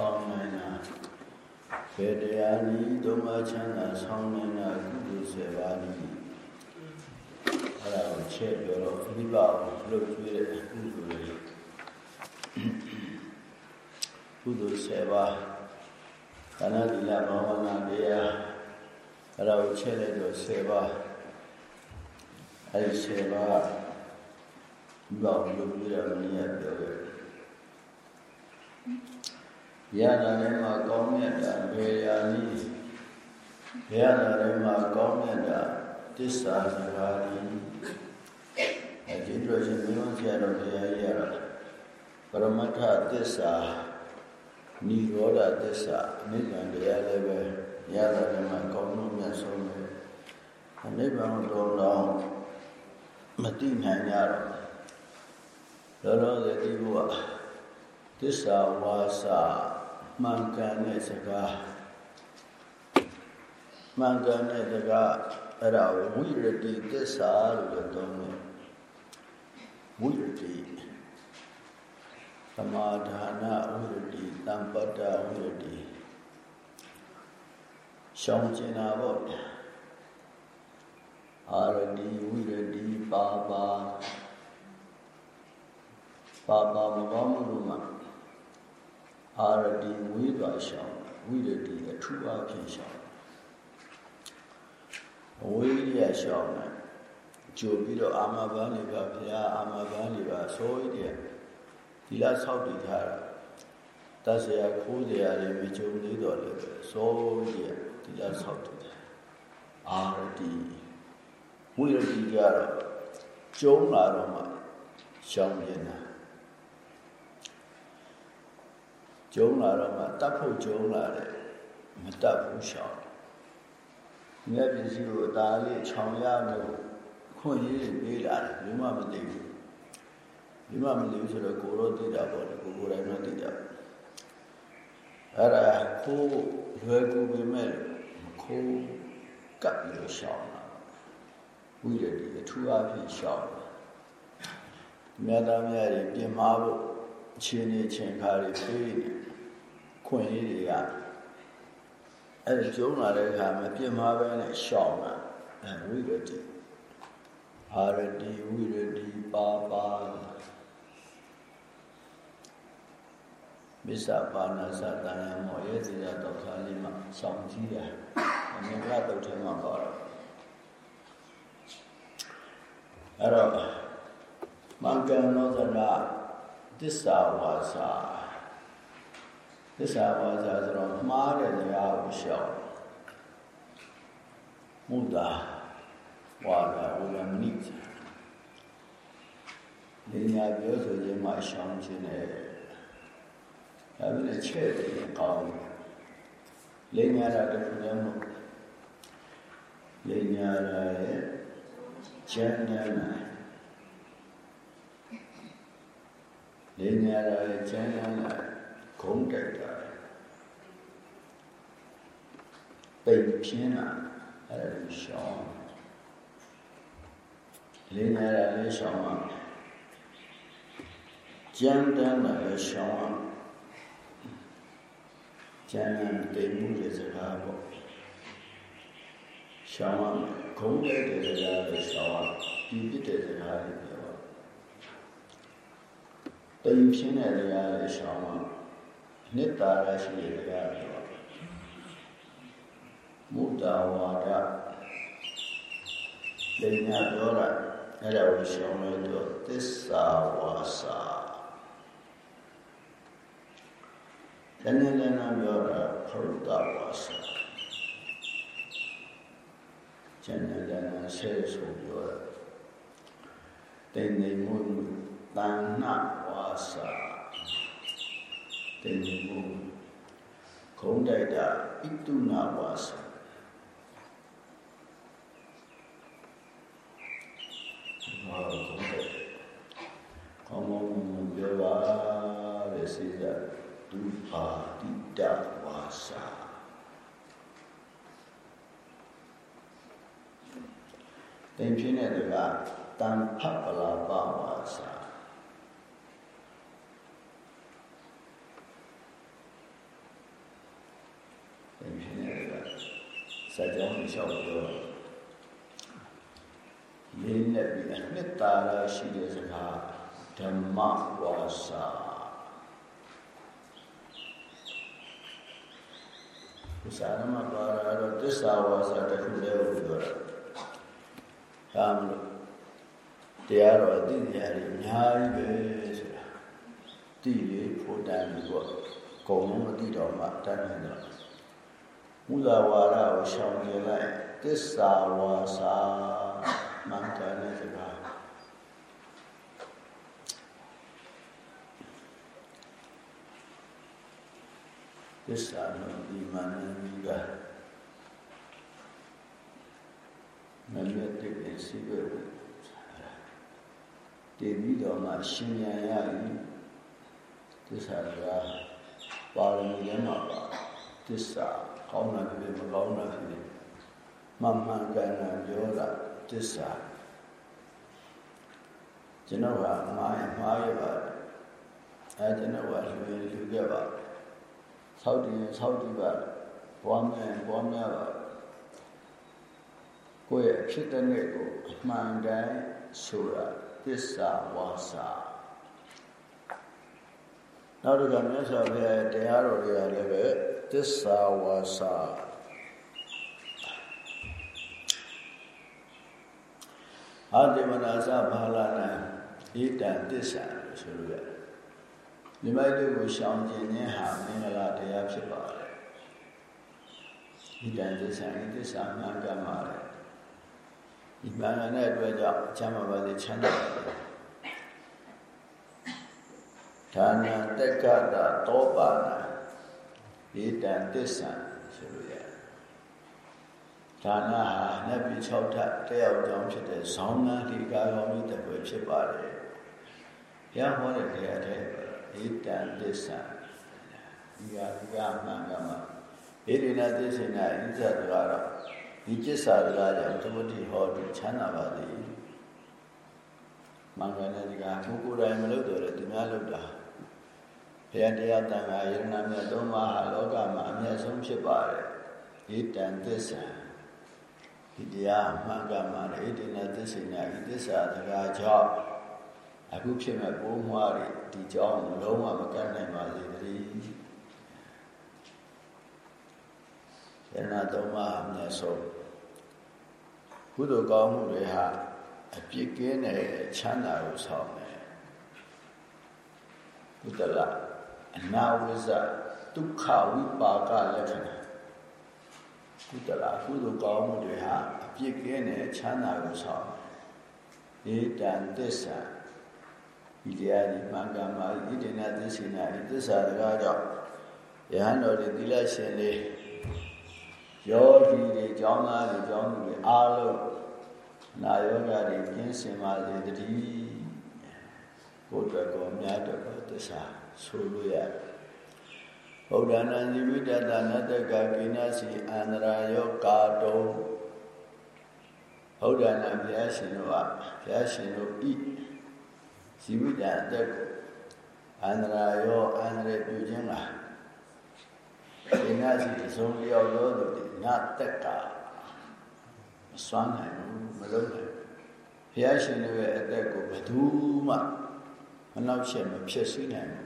ဆောင်းနိုင်တာဘယ်တရားနည်းဒုမချမ်းသာဆောင်းနိုင်တာကုသိုလ်7ပါးနည်းအဲ့ဒါကိုချက်ပြောတော့မိဘကိုလှုပ်ကျွေးတဲ့ကုသိုလ်တွေကုသိုလ်7ပါးဒါနသီလဘာဝနာတရားအဲ့ဒါကိုချက်လိုက်တော့7ပါးအဲ့ဒီ7ပါးမိဘကိုလှုပ်ကျွေးတာမနည်းပြောခဲ့ ရတာလည်းမှာကောင်းမြတ်တာဘယ်ရာနည်းရတာလည်းမှာကောင်းမြတ်တာတစ္ဆာစကားဒီအဲဒီတော့ရှင်မင်းဆရာတော်ဘုရားကြီးရတာပရမတ္ထတစ္ဆာនិရောဓသစ္စာအနိဗ္ဗာန်တရားလည်းပဲရတာလည်းမှာကောင်းလို့မြတ်ဆုံးပဲအနိဗ္ဗာန်တော်တော်မသိနိုင်ကြတော့လောလောဆယ်ဒီဘုရားသစ္စာဝါစာ မှန်ကန်တဲ့စကားမှန်ကန်တဲ့စကားအဲ့ဒါဝိရတိသစ္စာလို့ပြောတယ်ဝိရတိသမာဒါနဝိရတိတံပတ္တဝိရတိရှောင်းကျင်တာပေါ့အာရတိဝိရတိပါပါပါပါမကောင်းမှုလို့မှာ အာရတိဝိပါရှောင်းဝိရတိအထူးအဖြစ်ရှောင်းဝိရရှောင်းတယ်ကြိုပြီးတော့အာမဘန်းလေးပါဘုရားအာမဘန်းလေးပါဆိုရတဲ့ဒီလားဆောက်တည်ထားတာတဆရာခိုးစရာတွေမကြုံသေးတော့လေဆိုရတဲ့ဒီလားဆောက်တည်တယ်အာရတိဝိရတိကြတော့ကျုံလာတော့မှရှောင်းနေတာ ကျုံလာတော့မှတတ်ဖို့ကျုံလာတယ်မတတ်ဘူးရှောင်းမြတ်ပစ္စည်းကိုအသာလေးခြောင်ရလို့ခွင့်ရေးပေးလာတယ်ဘယ်မှမသိဘူးဘယ်မှမသိဘူးဆိုတော့ကိုရောသိတာပေါ့လေကိုကိုယ်တိုင်မှသိတာအဲ့ဒါကိုလွယ်ကူပေမဲ့ခိုးကပ်ပြီးရှောင်းလာဝိရတိအထူးအဖြစ်ရှောင်းလာမြတ်သားများတွေပြင်မာဖို့ ချင်းနေချင်းခါတွေပေးနေခွင့်ရေးတွေကအဲ့ဒါကျုံလာတဲ့အခါမှာပြင်မာပဲနဲ့ရှောင်းလာအဲဝိရတိဟာရတိဝိရတိပါပါမစ္ဆပါဏသတန်ယမောရဲ့စီရတော့ခါလေးမှာစောင့်ကြည့်ရအမြင်ကတုတ်ထဲမှာပါတော့အဲ့တော့မင်္ဂနောသနာ သစ္စာဝါစာသစ္စာဝါစာဆိုတော့မှားတဲ့တရားကိုရှောင်မုဒ္ဒါဝါဒဝရမဏိလင်းညာပြောဆိုခြင်းမှာရှောင်ခြင်းနဲ့ဒါပေမဲ့ချဲ့တယ်ကောင်းလင်းညာတာတခုလည်းမဟုတ်လင်းညာတာရဲ့ကျမ်းညာ နာလင်းညာတာရဲ့ကျမ်းညာနာဂုံးတိုက်တာပိတ်ပြင်းတာအဲ့ဒါရှောင်းလင်းနေတာလည်းရှောင်းအောင်ကြမ်းတမ်းတာလည်းရှောင်းအောင်ကြမ်းတမ်းတိမ်မှုတဲ့စကားပေါ့ရှောင်းအောင်ခုံးတဲ့တဲ့စကားလည်းရှောင်းအောင်ဒီပြစ်တဲ့စကားလည်းပြော တိမ်ပြင်းတဲ့စကားလည်းရှောင်းအောင်နှစ်တာရရှိတဲ့စကားပြောမုဒ္ဒဝါဒလင်ညာပြောတာအဲ့ဒါကိုရှောင်းလို့တော့သစ္စာဝါစာလည်းလည်းလည်းပြောတာဖရုဒဝါစာကျန်တဲ့လည်းဆဲဆိုပြောတာတိမ်နေမှု တဏ္ဏဝါစာတိမ်နေမှုခုံးတိုက်တာဣတုနာဝါစာကောင်းကောင်းမပြောပါလေစေရဒုပါတိတဝါစာတင်ပြင်းတဲ့ကတန်ဖပလာပဝါစာ ဒီဖြစ်နေတာ စัจ java ကိုရှောက်ပြောလေးနဲ့ပြီးအနှစ်သာရရှိတဲ့စကားဓမ္မဝါစာဒီစာရမပါရတော့သစ္စာဝါစာတစ်ခုတည်းကိုပြောတာဒါမလို့တရားတော်အသိဉာဏ်ကြီးအများကြီးပဲဆိုတာတိလေဖို့တန်ပြီးတော့ကုံလုံးမသိတော့မှတတ်နိုင်တော့ မူဇာဝါဒကိုရှောင်ကျင်လိုက်သစ္စာဝါစာမှန်ကန်တဲ့စကားသစ္စာနော်ဒီမနမိကမမြတ်တဲ့စီပဲတည်ပြီးတော့မှရှင်ဉာဏ်ရည်သစ္စာကပါရမီလည်းမှာပါသစ္စာ ကောင်းတာဖြစ်မကောင်းတာဖြစ်မှန်မှန်ကန်ကန်ပြောတာသစ္စာကျွန်တော်ကမှားရမှားရပါတယ်အဲကျွန်တော်ကလူရင်လူခဲ့ပါဆောက်တည်ဆောက်တည်ပါဘွားမယ်ဘွားများပါကိုယ့်ရဲ့အဖြစ်တဲ့နေ့ကိုအမှန်တိုင်းဆိုတာသစ္စာဝါစာနောက်တစ်ခါမြတ်စွာဘုရားတရားတော်တွေကလည်းပဲ သစ္စာဝါစာအာတိမနာစဘာလနာဣတံသစ္စာလို့ဆိုလို့ရတယ်ဒီမိုက်တို့ကိုရှောင်ကျင်ခြင်းဟာမင်္ဂလာတရားဖြစ်ပါတယ်ဣတံသစ္စာဤသစ္စာမှန်ကန်ပါတယ်ဒီမှန်ကန်တဲ့အတွက်ကြောင့်ချမ်းသာပါစေချမ်းသာပါစေဒါနတက္ကတာတောပါဏ ဣတံသစ္စာဆိုလို့ရတယ်ဒါနဟာနတ်ပြည်6ထပ်တက်ရောက်ကြောင်းဖြစ်တဲ့ဇောင်းငန်းဒီကာကောင်းကြီးတပွဲဖြစ်ပါတယ်ဘုရားဟောတဲ့တရားတဲ့ဣတံသစ္စာဒီဟာဒီကမှန်ကမှဣရိနာသစ္စေနာဣဇ္ဇတကတော့ဒီကျစ္စာတရားကြောင့်သမုဒိဟောတုချမ်းသာပါသည်မင်္ဂလာဒီကဘုကိုယ်တိုင်မလုပ်တော့လေသူများလုပ်တာ ဘုရားတရားတန်ခါယရဏမြတ်သုံးပါးဟာလောကမှာအမြတ်ဆုံးဖြစ်ပါတယ်ဣတံသစ္စာဒီတရားမှန်ကန်ပါလေဣတိနာသစ္စေနာဤသစ္စာတရားကြောင့်အခုဖြစ်မဲ့ပိုးမွားတွေဒီကြောင့်လုံးဝမကန့်နိုင်ပါစေတည်းယရဏသုံးပါးအမြတ်ဆုံးကုသိုလ်ကောင်းမှုတွေဟာအပြစ်ကင်းတဲ့ချမ်းသာကိုဆောင်တယ်ကုသလ အနာဝိဇဒုက္ခဝိပါကလက္ခဏာကုသလကုသိုလ်ကောင်းမှုတွေဟာအပြစ်ကင်းတဲ့ချမ်းသာကိုဆောင်တယ်ဧတံသစ္စာဒီတရားဒီမှန်ကန်ပါဣတိနာသစ္စေနာဒီသစ္စာတရားကြောင့်ယဟန်တော်ဒီသီလရှင်တွေယောဂီတွေကျောင်းသားတွေကျောင်းသူတွေအားလုံးနာယောဂတွေကျင်းစင်ပါစေတည်းဘုဒ္ဓကောများတော်ကောသစ္စာ ဆိုလို့ရတယ်ဗုဒ္ဓနာဇိဝိတတနတကကိနစီအန္တရာယောကာတုံဗုဒ္ဓနာဘုရားရှင်တို့ကဘုရားရှင်တို့ဤဇိဝိတအတက်ကိုအန္တရာယောအန္တရာပြုခြင်းကကိနစီသုံးလျောက်သောသူနတက်ကမစွမ်းနိုင်ဘူးမလုပ်နိုင်ဘုရားရှင်တို့ရဲ့အသက်ကိုဘယ်သူမှမနှောက်ယှက်မဖြစ်စေနိုင်ဘူးဣ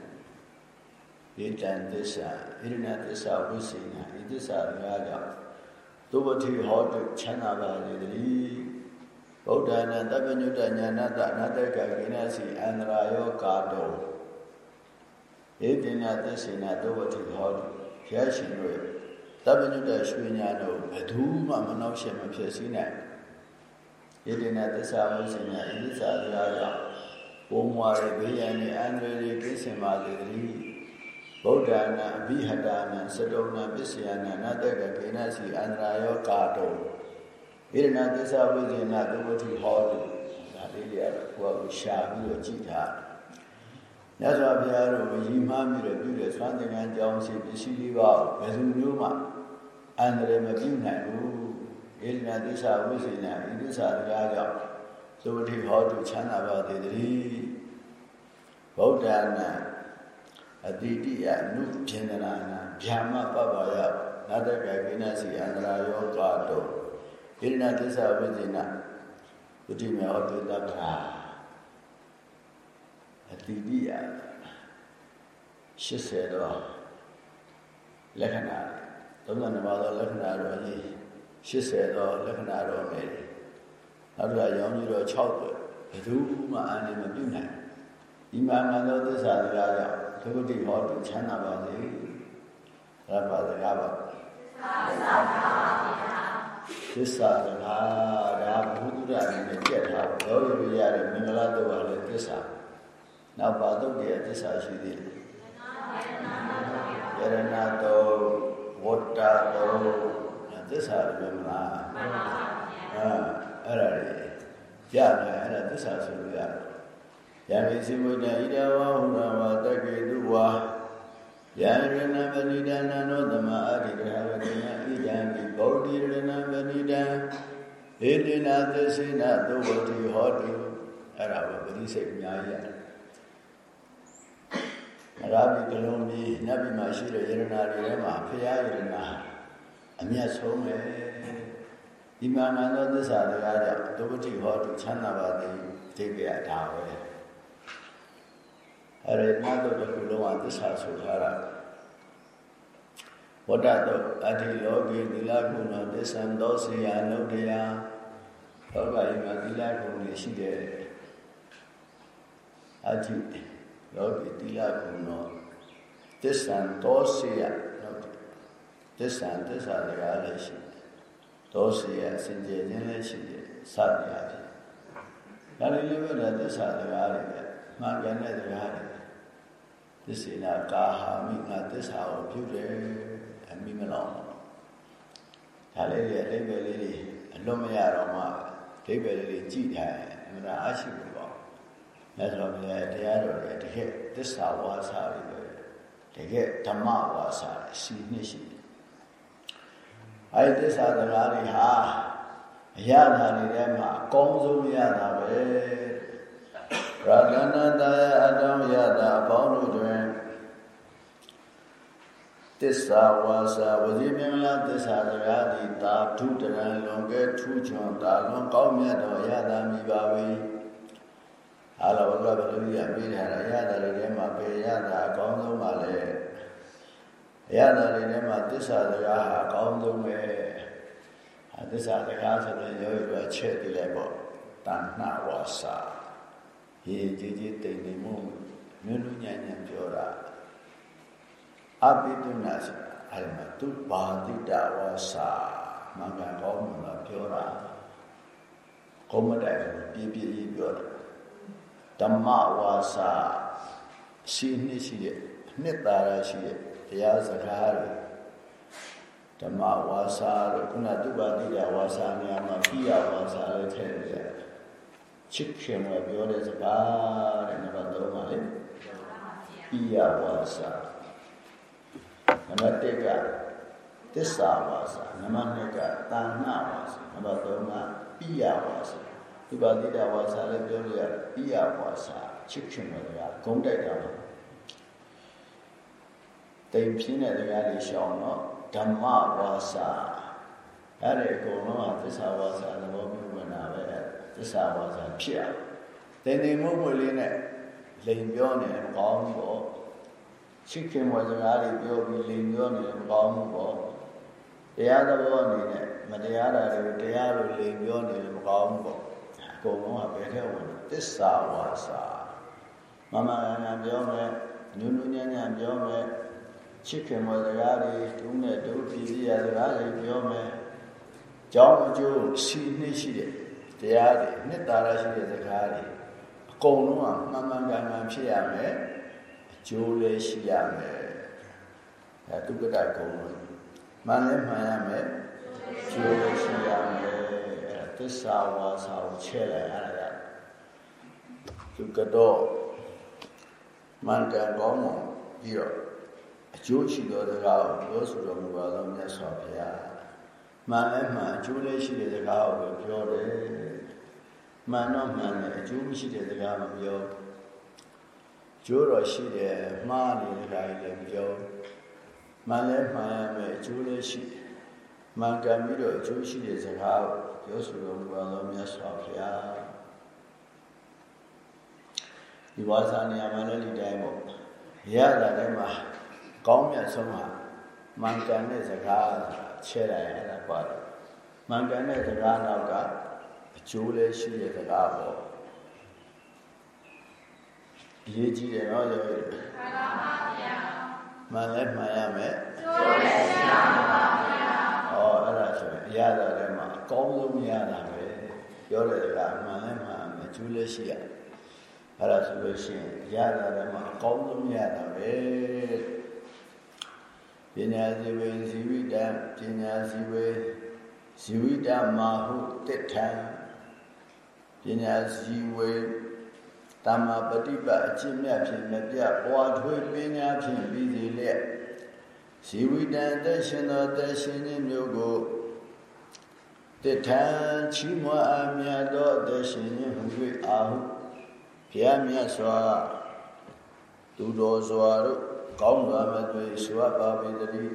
တံသစ္စာဣရဏသစ္စာဝိစေနာဤသစ္စာတရားကြောင့်သုဘတိဟောတုချမ်းသာပါလေတည်းဗုဒ္ဓနာတပ္ပညုတညာနာတနာတကကိနစီအန္တရာယောကာတောဧတိနာသစ္စေနာသုဘတိဟောတုဘုရားရှင်တို့ရဲ့တပ္ပညုတရွှေညာတို့ဘယ်သူမှမနှောက်ယှက်မဖြစ်စေနိုင်ဣတိနာသစ္စာဝိစေနာဤသစ္စာတရားကြောင့်ဘုံမွာရဲ့ဘေးရန်နဲ့အန္တရာယ်တွေကိစ္စပါလေတည်း ဗုဒ္ဓနာအဘိဟတာနံစတုံနာပစ္စယနာနတကကေနစီအန္တရာယောကာတောဣရဏသစ္စာဝိဇ္ဇနာသဝတိဟောတုဒါလေးတွေကတော့ကိုယ်ကရှာပြီးတော့ကြည့်ထားမြတ်စွာဘုရားတို့ရည်မှန်းပြီးတော့ပြုတဲ့သွမ်းသင်္ကန်းကြောင်းစီပစ္စည်းလေးပါဘယ်သူမျိုးမှအန္တရာယ်မပြုနိုင်ဘူးဣရဏသစ္စာဝိဇ္ဇနာဤသစ္စာတရားကြောင့်သဝတိဟောတုချမ်းသာပါသေးတည်းဗုဒ္ဓနာ အတိတိယနုပြင်းဒနာနာဗျာမပပယနအတ္တကကိနစီအန္တရာယောကာတောဣရဏသစ္စာဝိဇ္ဇနာပုတိမေဟောတုတ္တဗာအတိပိယ80တော့လက္ခဏာ32ပါးသောလက္ခဏာတော်ကြီး80တော့လက္ခဏာတော်မယ်နောက်တစ်ခါရောင်းကြီးတော့6ပဲဘယ်သူမှအာနေမပြုနိုင် ဒီမှာမှန်သောသစ္စာတရားကြောင့်သုဂတိဟောတုချမ်းသာပါစေရပါစကားပါသစ္စာစကားဒါဘုဒ္ဓရာနဲ့ကြက်ထားတော့ရောရရတဲ့မင်္ဂလာတော့လည်းသစ္စာနောက်ပါတော့တဲ့သစ္စာရှိသေးတယ်ယရဏတောဝတ္တတောသစ္စာလည်းမလားမှန်ပါဗျာအဲ့ဒါလေရတယ်အဲ့ဒါသစ္စာဆိုလို့ရတယ် ယံဝိစီဝိတဣဒဝဟူရဝတက္ကေတုဝါယံရဏပဏိဒနာနောသမအရိဒဟဝတိယဣဒံဒီဗောဓိရဏပဏိဒံဧတိနာသစ္စေနသုဝတိဟောတုအဲ့ဒါပဲပရိစိတ်အများကြီးရတယ်အရာဘိကလုံးကြီးနတ်ပြည်မှာရှိတဲ့ယရနာတွေထဲမှာဖရာယရနာအမျက်ဆုံးပဲဒီမှာမှန်သောသစ္စာတရားကြောင့်သုဝတိဟောတုချမ်းသာပါသည်ဒီပြတာပဲ အဲ့ဒီနတ်တို့တစ်ခုလုံးကသစ္စာဆိုထားတာဝတ္တတော့အတ္တိလောကီသီလကုဏသစ္ဆံသောစေယနုတ္တယလောကကြီးမှာသီလကုဏတွေရှိတယ်အတ္တိလောကီသီလကုဏသစ္ဆံသောစေယနုတ္တသစ္ဆံသစ္စာတရားလည်းရှိတယ်သောစေယစင်ကြယ်ခြင်းလည်းရှိတယ်စသည်အဖြစ်ဒါလည်းလည်းပဲသစ္စာတရားတွေပဲမှန်ကန်တဲ့တရားတွေ သစ္စေနာကာဟာမိငါသစ္စာကိုပြုတယ်အမိမလောင်တော့ဒါလေးတွေအဓိပ္ပာယ်လေးတွေအလွတ်မရတော့မှအဓိပ္ပာယ်လေးတွေကြည်ထားရင်အမှန်တရားရှိလို့ပေါ့မြတ်စွာဘုရားတရားတော်တွေတကယ်သစ္စာဝါစာတွေပဲတကယ်ဓမ္မဝါစာတွေစီနှစ်ရှိတယ်အဲဒီသစ္စာတရားတွေဟာအရသာတွေထဲမှာအကောင်းဆုံးရတာပဲ ရတနာတယအတောယတာအပေါင်းတို့တွင်သစ္စာဝါစာဝစီမင်္ဂလာသစ္စာတရားသည်သာဓုတရံလွန်ကဲထူးချွန်သာလွန်ကောင်းမြတ်သောရတာမိပါ၏အာလဝကဘလူရပြေးထားတာရတာတွေထဲမှာပေရတာအကောင်းဆုံးပါလေရတာတွေထဲမှာသစ္စာတရားဟာအကောင်းဆုံးပဲသစ္စာတရားဆိုရင်ရောရချက်တည်းလည်းပေါ့တဏှဝါစာ ရေကြီးကြီးတိမ်နေမှုမြို့လူညံ့ညံ့ပြောတာအပိတုနာဆိုအဲ့မှာသူဘာတိတဝါစာမင်္ဂကောင်းမှာပြောတာကောမတိုင်ပြပြကြီးပြောတာဓမ္မဝါစာရှိနှစ်ရှိတဲ့နှစ်သာရရှိတဲ့တရားစကားတွေဓမ္မဝါစာတို့ခုနသူဘာတိတဝါစာနေရာမှာပြရဝါစာလည်းထည့်ရတယ် ချစ်ခင်မပြောတဲ့စကားတဲ့နံပါတ်3ပါလေပိယဝါစာနံပါတ်1ကသစ္စာဝါစာနံပါတ်2ကတာဏဝါစာနံပါတ်3ကပိယဝါစာဒီပါတိတဝါစာလည်းပြောလို့ရပိယဝါစာချစ်ခင်တဲ့ကဂုံးတိုက်တာပါတိမ်ပြင်းတဲ့တရားတွေရှောင်းတော့ဓမ္မဝါစာအဲ့ဒီအကုန်လုံးကသစ္စာဝါစာသဘောမျိုးဝင်တာပဲ သစ္စာဝါစာဖြစ်အောင်တင်တင်မှုမှုလေးနဲ့လိန်ပြောနေတယ်မကောင်းဘူးပေါ့ချစ်ခင်ဝစကားတွေပြောပြီးလိန်ပြောနေတယ်မကောင်းဘူးပေါ့တရားသဘောအနေနဲ့မတရားတာတွေတရားလိုလိန်ပြောနေတယ်မကောင်းဘူးပေါ့အကုန်လုံးကဘယ်ထဲဝင်သစ္စာဝါစာမမရဏပြောမယ်နုနုညံ့ညံ့ပြောမယ်ချစ်ခင်ဝစကားတွေတူးနဲ့တူးပြည်ပြည်ရစကားတွေပြောမယ်ကြောင်းအကျိုးစီနှိရှိတယ် တရားတွေနှစ်သာရရှိတဲ့စကားတွေအကုန်လုံးကမှန်မှန်ကန်ကန်ဖြစ်ရမယ်အကျိုးလည်းရှိရမယ်ဒါတုကတကုံလို့မှန်လည်းမှန်ရမယ်အကျိုးလည်းရှိရမယ်အဲသစ္စာဝါစာကိုချဲ့လိုက်ရတာတုကတော့မှန်ကန်ကောင်းမှပြီးတော့အကျိုးရှိသောစကားကိုပြောဆိုတော်မူပါသောမြတ်စွာဘုရား မှန်လည်းမှန်အကျိုးလည်းရှိတဲ့စကားကိုပြောတယ်မှန်တော့မှန်တယ်အကျိုးမရှိတဲ့စကားမပြောကျိုးတော့ရှိတယ်မှားနေတဲ့စကားလည်းမပြောမှန်လဲမှန်ရမယ်အကျိုးလည်းရှိမှန်ကန်ပြီးတော့အကျိုးရှိတဲ့စကားကိုပြောဆိုတော်မူပါသောမြတ်စွာဘုရားဒီဝါစာနေရာမှာလည်းဒီတိုင်းပေါ့ရတာတည်းမှာကောင်းမြတ်ဆုံးမှာမှန်ကန်တဲ့စကား ချဲတယ်အဲ့ဒါပါတယ်မှန်ကန်တဲ့စကားတော့ကအကျိုးလည်းရှိတဲ့စကားပေါ့အရေးကြီးတယ်နော်ယောဂီမှန်ပါပါဗျာမှန်လဲမှန်ရမယ်ကျိုးလည်းရှိပါပါဗျာဩအဲ့ဒါဆိုရင်အရသာထဲမှာအကောင်းဆုံးရတာပဲပြောတဲ့ကမှန်လဲမှန်ရမယ်ကျိုးလည်းရှိရအဲ့ဒါဆိုလို့ရှိရင်အရသာထဲမှာအကောင်းဆုံးရတာပဲ ပညာဇီဝေဇီဝိတံပညာဇီဝေဇီဝိတမာဟုတိထံပညာဇီဝေတမ္မာပฏิပတ်အကျင့်မြတ်ဖြင့်မပြပွားထွေးပညာဖြင့်ပြီးစီလျက်ဇီဝိတံသက်ရှင်သောသက်ရှင်ခြင်းမျိုးကိုတထံချီးမွမ်းအမြတ်သောသက်ရှင်ခြင်းဟု၍အာဟုဘုရားမြတ်စွာသူတော်စွာတို့ ကောင်းစွာမဲ့တွေ့ဆိုအပ်ပါပေတည်း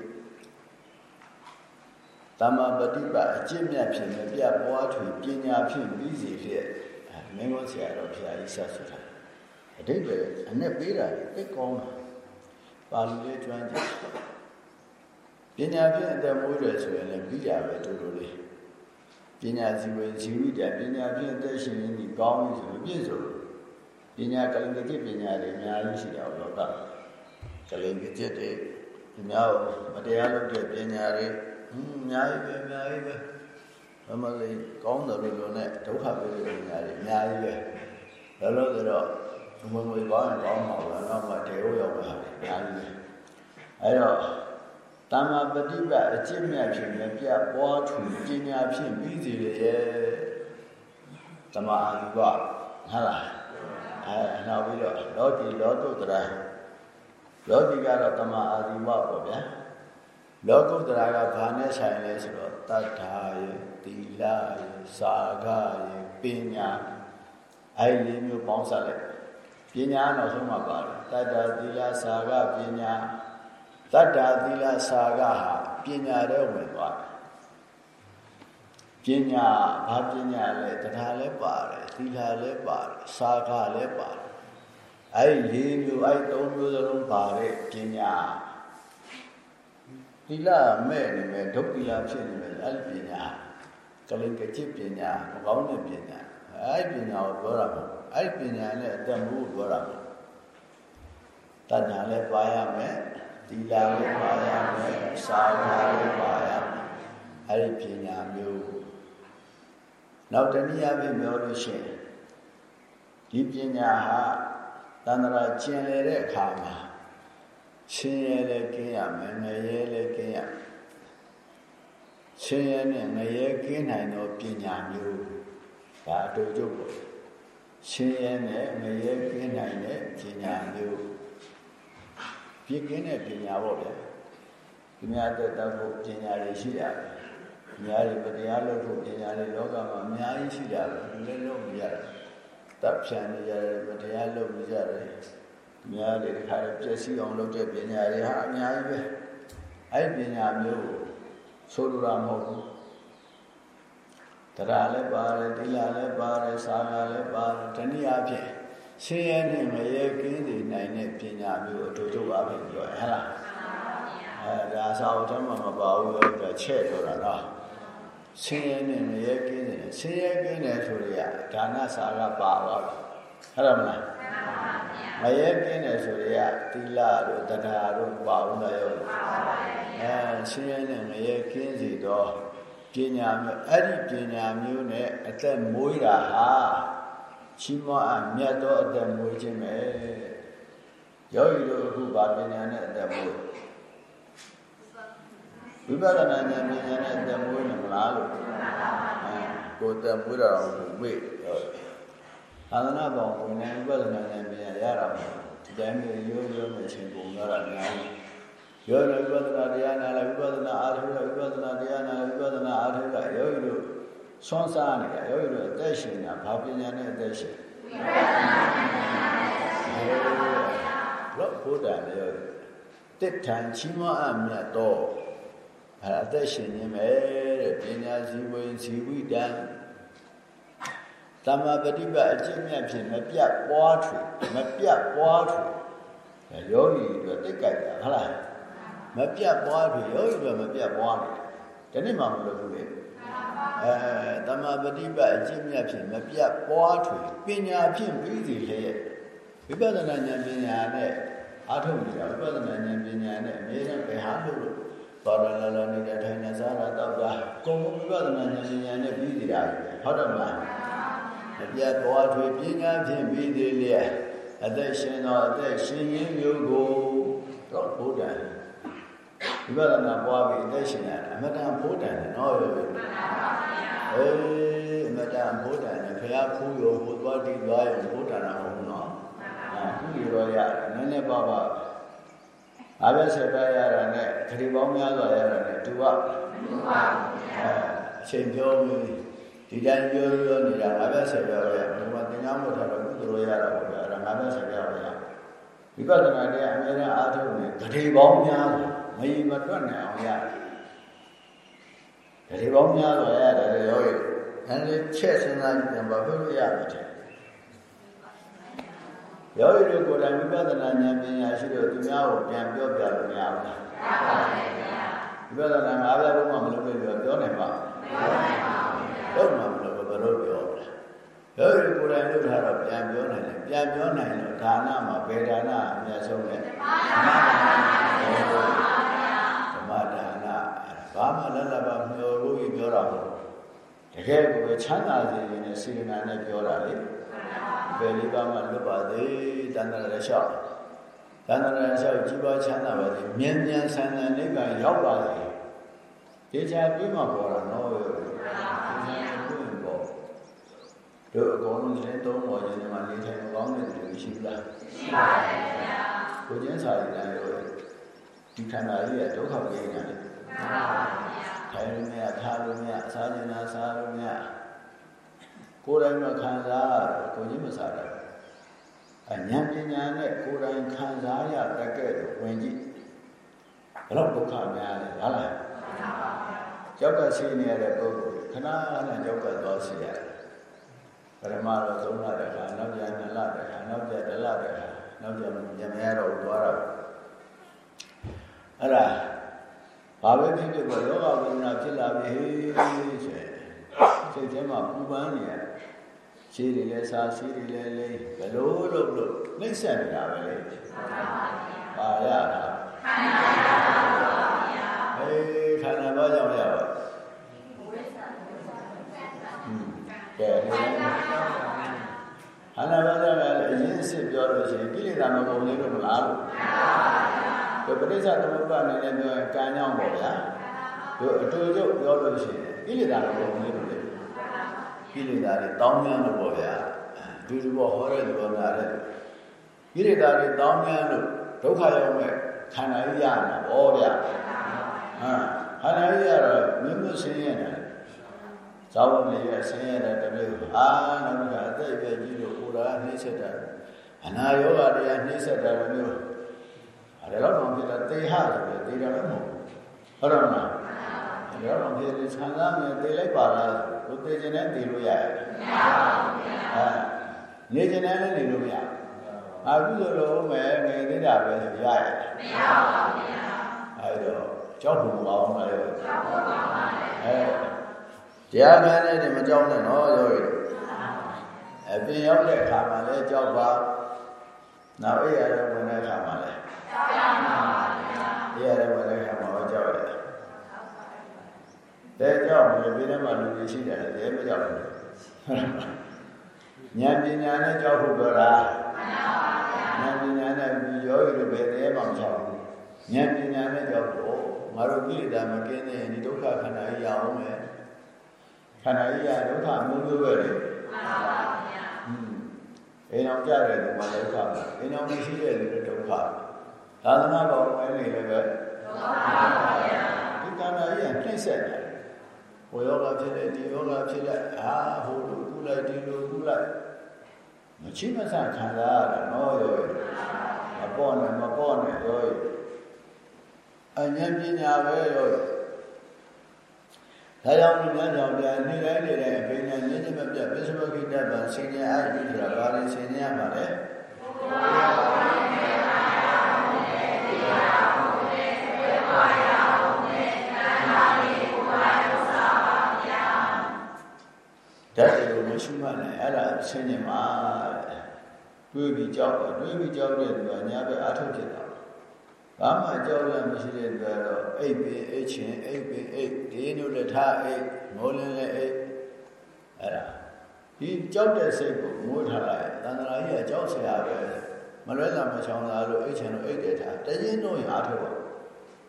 တမ္မာပฏิပတ်အကျင့်မြတ်ဖြင့်မပြပွားထွေပညာဖြင့်ပြီးစီဖြင့်မင်းတော်ဆရာတော်ဘုရားကြီးဆက်ဆိုတာအတိတ်ပဲအနဲ့ပေးတာလေသိကောင်းတာပါဠိလေးကျွမ်းကြည့်ပညာဖြင့်အသက်မွေးတယ်ဆိုရင်လည်းပြီးတာပဲတူတူလေးပညာစီဝေဇီဝိတပညာဖြင့်အသက်ရှင်ရင်ဒီကောင်းပြီဆိုမပြည့်စုံပညာကလင်ကတိပညာတွေအများကြီးရှိတယ်လောကမှာ ကလေးကြက်တွေဒီများမတရားလုပ်တဲ့ပညာတွေအင်းအများကြီးပဲအများကြီးပဲမမလေးကောင်းတယ်လို့လို့နဲ့ဒုက္ခပဲလို့ပညာတွေအများကြီးပဲလောလောဆယ်တော့ဘုံဘွေကောင်းရင်ကောင်းမှာပါတော့မတေဟုတ်ရောက်ပါအများကြီးအဲတော့တမ္မာပฏิပတ်အကျင့်မြတ်ဖြင့်မပြပွားထူပညာဖြင့်ပြီးစီလေတမ္မာအာဟုကဟုတ်လားအဲနောက်ပြီးတော့လောကီလောကုတ္တရာ လောကီကတော့တမ္မာအာဒီဘပေါ့ဗျာလောကုတ္တရာကဘာနဲ့ဆိုင်လဲဆိုတော့တတ္ထာယေသီလယေစာဂယေပညာအဲ့ဒီမျိုးပေါင်းစပ်လိုက်ပညာနောက်ဆုံးမှပါတယ်တတ္ထာသီလစာဂပညာတတ္ထာသီလစာဂဟာပညာတဲ့ဝင်သွားတယ်ပညာဘာပညာလဲတရားလဲပါတယ်သီလလဲပါတယ်စာဂလဲပါတယ် အဲ့ဒီ၄မျိုးအဲ့၃မျိုးစလုံးပါတဲ့ပညာသီလမဲ့နေမယ်ဒုက္ခယဖြစ်နေမယ်အဲ့ဒီပညာကလင်ကจิตပညာမကောင်းတဲ့ပညာအဲ့ဒီပညာကိုပြောတာမဟုတ်အဲ့ဒီပညာနဲ့အသက်မူပြောတာမဟုတ်တဏှာလည်းပါရမယ်သီလလည်းပါရမယ်စာနာလည်းပါရမယ်အဲ့ဒီပညာမျိုးနောက်တနည်းအားဖြင့်ပြောလို့ရှိရင်ဒီပညာဟာ တဏှာကျင်လေတဲ့အခါမှာရှင်ရဲလည်းကင်းရမယ်ငရဲလည်းကင်းရရှင်ရဲနဲ့ငရဲကင်းနိုင်သောပညာမျိုးဒါအတူတူပေါ့ရှင်ရဲနဲ့ငရဲကင်းနိုင်တဲ့ပညာမျိုးပြည့်ကင်းတဲ့ပညာပေါ့ဗျာဒီများတက်တတ်ဖို့ပညာတွေရှိရတယ်အများကြီးတရားလုပ်ဖို့ပညာတွေလောကမှာအများကြီးရှိတယ်ဒီလည်းလုပ်မရတယ် တပ်ဖြန်နေရတယ်တရားလုပ်နေရတယ်များတယ်ဒီခါရပြည့်စည်အောင်လုပ်တဲ့ပညာတွေဟာအများကြီးပဲအဲ့ဒီပညာမျိုးကိုဆိုလိုတာမဟုတ်ဘူးတရားလည်းပါတယ်သီလလည်းပါတယ်စာငါလည်းပါတယ်တနည်းအားဖြင့်ရှင်းရဲနဲ့မရဲကင်းစေနိုင်တဲ့ပညာမျိုးအတူတူပါပဲပြောရဟလားအဲဒါစာအုပ်ထဲမှာမပါဘူးလို့ပြချက်ပြောတာနော် ရှင်းရဲနဲ့မရဲကင်းစေရှင်းရဲကင်းတယ်ဆိုရဒါနစာကပါသွားပြီဟုတ်တယ်မလားမရဲကင်းတယ်ဆိုရသီလတို့တရားတို့ပါဦးလားရောအဲရှင်းရဲနဲ့မရဲကင်းစေတော့ပညာမျိုးအဲ့ဒီပညာမျိုးနဲ့အသက်မွေးတာဟာချီးမွမ်းအမြတ်သောအသက်မွေးခြင်းပဲယောဂီတို့အခုဗာပညာနဲ့အသက်မွေး ဝိပဿနာဉာဏ်ပညာနဲ့အသက်မွေးနေမလားလို့အဲကိုယ်သက်မွေးတာကိုမေ့ရောသာသနာ့ဘောင်ဝင်နေဝိပဿနာဉာဏ်ပညာရတာမဟုတ်ဒီတိုင်းမျိုးရိုးရိုးနဲ့ချင်းပုံရတာအများကြီးယောဂီဝိပဿနာတရားနာလည်းဝိပဿနာအားထုတ်လည်းဝိပဿနာတရားနာလည်းဝိပဿနာအားထုတ်လည်းယောဂီတို့ဆွမ်းစားနေတာယောဂီတို့အသက်ရှင်တာဘာပညာနဲ့အသက်ရှင်ဝိပဿနာပညာလို့ဘုဒ္ဓလည်းယောဂီတစ်ထန်ချီးမွမ်းအမြတ်သော အဲအသက်ရှင်ခြင်းပဲတဲ့ပညာစည်းဝေးဇီဝိတံတမ္မာပฏิပတ်အကျင့်မြတ်ဖြင့်မပြတ်ပွားထွေမပြတ်ပွားထွေယောဂီတို့တိတ်ကြိုက်တာဟုတ်လားမပြတ်ပွားထွေယောဂီတို့မပြတ်ပွားနေတယ်ဒီနေ့မှမလုပ်ဘူးလေအဲတမ္မာပฏิပတ်အကျင့်မြတ်ဖြင့်မပြတ်ပွားထွေပညာဖြင့်ပြီးစီလျက်ဝိပဿနာဉာဏ်ပညာနဲ့အားထုတ်နေတာဝိပဿနာဉာဏ်ပညာနဲ့အမြဲတမ်းပဲဟာလို့လို့ တော်တော်လာလာနေတဲ့ထိုင်နေစားတာတော့တာကုံဝိပဿနာဉာဏ်ပညာနဲ့ပြီးနေတာဟုတ်တယ်မလားအပြတ်သွားထွေပညာဖြင့်ပြီးသေးလျက်အသက်ရှင်သောအသက်ရှင်ရင်းမျိုးကိုတော့ဘုရားဝိပဿနာပွားပြီးအသက်ရှင်ရတာအမတန်ဘုရားနဲ့နော်ရောအေးအမတန်ဘုရားနဲ့ဖះဖူးရောဟိုသွားတိသွားရောဘုရားနာဟုတ်နော်အခုရောရတယ်နည်းနည်းပါပါ အားပဲဆက်ပြရတာနဲ့ခရီးပေါင်းများစွာရတာနဲ့တူပါတူပါအဲအချိန်ပြောပြီးဒီတိုင်းပြောပြောနေတာငါပဲဆက်ပြရရဘုရားသင်္ကန်းမထားတော့ကုသိုလ်ရတာပေါ့ဗျာအဲ့ဒါငါပဲဆက်ပြရရဝိပဿနာတရားအများအားထုတ်နေဂတိပေါင်းများစွာမယီမတွက်နိုင်အောင်ရတယ်ဂတိပေါင်းများစွာရတယ်ရောရအဲဒီချက်စဉ်းစားကြည့်ရင်ဘာဖြစ်လို့ရမလဲ ယောဂီတို့ကိုယ်တိုင်ဝိပဿနာဉာဏ်ပညာရှိတော့သူများကိုပြန်ပြောပြလို့မရဘူးလားမှန်ပါဗျာဝိပဿနာငါးပါးဘုံမှာမလုပ်လို့ပြောနိုင်ပါမပြောနိုင်ပါဘူးတော့မှမလုပ်ဘယ်လိုပြောလဲယောဂီကိုယ်တိုင်လုပ်ထားတော့ပြန်ပြောနိုင်တယ်ပြန်ပြောနိုင်လို့ဒါနမှာဘယ်ဒါနအများဆုံးလဲဓမ္မဒါနဘာမှလည်းလည်းပါမျောလို့ပြောတာမဟုတ် တကယ်ကိုပဲချမ်းသာစေခြင်းနဲ့စေတနာနဲ့ပြောတာလေဘယ်လေးပါးမှလွတ်ပါသေးတန်တရာလျှောက်တန်တရာလျှောက်ကြီးပွားချမ်းသာပါစေမြန်မြန်ဆန်ဆန်နိဗ္ဗာန်ရောက်ပါစေတေချာပြီးမှပေါ်တာနော်ရောတေချာပြီးပေါ်တို့အကုန်လုံးလည်းသုံးပေါ်ခြင်းမှာနေထိုင်ကောင်းတဲ့လူရှိလားရှိပါတယ်ခင်ဗျာကိုကျင်းစာရည်တိုင်းရောဒီခန္ဓာကြီးရဲ့ဒုက္ခပိဋကနဲ့မှန်ပါဗျာ ထိုင်လို့မရထားလို့မရအစားကျင်တာစားလို့မရကိုယ်တိုင်မခံစားကိုကြီးမစားတယ်အဉာဏ်ပညာနဲ့ကိုယ်တိုင်ခံစားရတတ်တဲ့ဝင်ကြည့်ဘယ်တော့ဒုက္ခများလဲဟုတ်လားကြောက်ကရှိနေရတဲ့ပုဂ္ဂိုလ်ခဏခဏကြောက်ကသွားရှိရတယ်ပရမတော့သုံးလတဲ့ခါနောက်ကျနှစ်လတဲ့ခါနောက်ကျတလတဲ့ခါနောက်ကျညမရတော့သွားတော့အဲ့ဒါ ဘာပဲဖြစ်ဖြစ်ပေါ့ယောဂဝိညာဉ်ဖြစ်လာပြီဆိုစိတ်ထဲမှာပူပန်းနေရရှည်တွေလည်းစားရှည်တွေလည်းလိမ့်ဘလို့လို့လို့နှိမ့်ဆက်နေတာပဲလေပါရတာခန္ဓာပါဗျာအေးခန္ဓာဘာကြောင့်ရပါကဲခန္ဓာဘာကြောင့်လဲအရင်စစ်ပြောလို့ရှိရင်ကိလေသာမကုန်သေးလို့မလားလို့မှန်ပါဗျာ ဒီပဋိစ္စသမုပ္ပါအနေနဲ့ပြောရင်ကံကြောင့်ပေါ့ဗျာတို့အတူတူပြောလို့ရှိရင်ကိလေသာမကုန်သေးလို့လေကိလေသာတွေတောင်းမြန်းလို့ပေါ့ဗျာဒူဒူဘောဟောတဲ့ဘောနာတဲ့ကိလေသာတွေတောင်းမြန်းလို့ဒုက္ခရောက်မဲ့ခန္ဓာကြီးရမှာပေါ့ဗျာဟမ်ခန္ဓာကြီးရတော့မြင့်မြတ်ဆင်းရဲတယ်ဇောင်းနေရဆင်းရဲတဲ့တမျိုးအာနောက်ကအသက်ပဲကြီးလို့ကိုယ်တော်နှိမ့်ဆက်တာအနာယောဂတရားနှိမ့်ဆက်တာမျိုး အဲ့ဒါတော့ဖြစ်တာတေဟဆိုတယ်တေတာလည်းမဟုတ်ဟုတ်တော့မလားအဲ့ဒါတော့ဖြစ်တယ်ဆန္ဒမြင်တေလိုက်ပါလားဘုသေခြင်းနဲ့တေလို့ရတယ်မရပါဘူးဗျာအဲနေခြင်းနဲ့လည်းနေလို့မရဘူးအခုဆိုလို့မယ်ငယ်သေးတာပဲဆိုရရတယ်မရပါဘူးဗျာအဲ့တော့ကြောက်ဖို့မအောင်ပါလေကြောက်ဖို့ပါပါအဲတရားခံနဲ့ဒီမကြောက်နဲ့နော်ရောရအပြင်ရောက်တဲ့အခါမှာလည်းကြောက်ပါနောက်အိယာတော့ဝင်တဲ့အခါမှာလည်းကြောက်ရမှာပါ ဗျာအိယာတော့ဝင်တဲ့အခါမှာကြောက်ရတယ်တဲ့ကြောက်တယ်ပြီးတော့မှလူကြီးရှိတယ်လည်းမကြောက်ဘူးဉာဏ်ပညာနဲ့ကြောက်ဖို့ပြောတာမှန်ပါဗျာဉာဏ်ပညာနဲ့ယောဂီတို့ပဲတည်းမှမကြောက်ဘူးဉာဏ်ပညာနဲ့ကြောက်ဖို့ငါတို့ကိလေသာမကင်းတဲ့ဒီဒုက္ခခန္ဓာကြီးရအောင်မယ်ခန္ဓာကြီးရဒုက္ခမျိုးမျိုးပဲလေမှန်ပါဗျာဟွန်းအိမ်အောင်ကြတဲ့လူမှာဒုက္ခပဲအိမ်အောင်မရှိတဲ့လူတွေဒုက္ခ သာသနာတော်ဝင်နေလည်းပဲဒုက္ခပါဗျာဒီခန္ဓာကြီးကနှိမ့်ဆက်တယ်ဟိုယောဂဖြစ်တယ်ဒီယောဂဖြစ်တယ်အာဟိုလိုကုလိုက်ဒီလိုကုလိုက်မချိမဆခံစားရတာနော်ရောမပေါ့နဲ့မပေါ့နဲ့ရောအဉာဏ်ပညာပဲရောဒါကြောင့်ဒီမြတ်စွာဘုရားနေ့တိုင်းနေ့တိုင်းအပိညာဉာဏ်မပြတ်ပိစမခိတ္တဗံဆင်ញအားပြီဆိုတာဘာလဲဆင်ញရမှာလဲဓာ ရှုမှတ်နိုင်အဲ့ဒါဆင်ញင်ပါတဲ့တွေးပြီးကြောက်တယ်တွေးပြီးကြောက်တဲ့သူကညာဘက်အထုတ်ဖြစ်တာဘာမှကြောက်ရမရှိတဲ့သူကတော့အိပ်ပင်အိပ်ချင်အိပ်ပင်အိပ်ဒီလိုလက်ထားအိပ်မိုးလင်းလည်းအိပ်အဲ့ဒါဒီကြောက်တဲ့စိတ်ကိုငိုထားလိုက်သန္တရာကြီးကကြောက်စရာပဲမလွဲတာမချောင်တာလို့အိတ်ချင်လို့အိတ်တဲ့ထားတရင်တို့ရထုတ်ပါ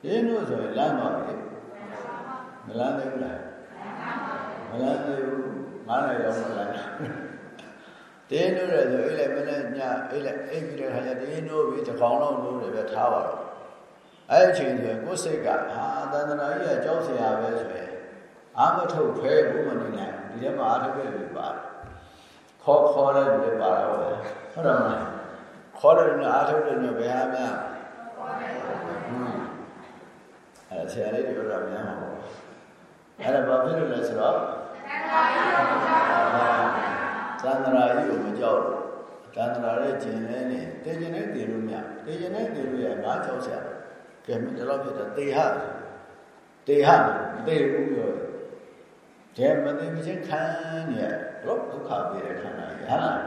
တရင်တို့ဆိုရင်လမ်းပါပဲမလမ်းသေးဘူးလားမလမ်းသေးဘူး 9နာရီလောက်မှလာတယ်တင်းနိုးတယ်ဆိုအေးလိုက်မနဲ့ညအေးလိုက်အိပ်ပြီးတဲ့ခါကျတင်းနိုးပြီးတစ်ခေါင်းလုံးနိုးတယ်ပဲထားပါတော့အဲ့အချိန်ဆိုကိုယ်စိတ်ကဟာသန္တနာကြီးကကြောက်စရာပဲဆိုရင်အာမထုတ်ဖဲဘူးမနေနိုင်ဒီထဲမှာအာထုတ်ဖဲလို့ပါတယ်ခေါ်ခေါ်တဲ့လူတွေပါတော့ပဲဟုတ်တယ်မလားခေါ်တဲ့လူနဲ့အာထုတ်တဲ့လူဘယ်ဟာများအဲ့ဆရာလေးတွေပြောတာများမှာပေါ့အဲ့ဒါဘာဖြစ်လို့လဲဆိုတော့ သန္တရာကြီးကိုမကြောက်ဘူးသန္တရာရဲ့ကျင်လဲနေတည်ကျင်နဲ့တည်လို့မရတည်ကျင်နဲ့တည်လို့ရငါကြောက်ဆရာကဲမင်းတော့ဖြစ်တာတေဟတေဟတေဘူးပြောတယ်မသိမချင်းခံနေရတော့ဒုက္ခပေးတဲ့ခန္ဓာကြီးဟာလား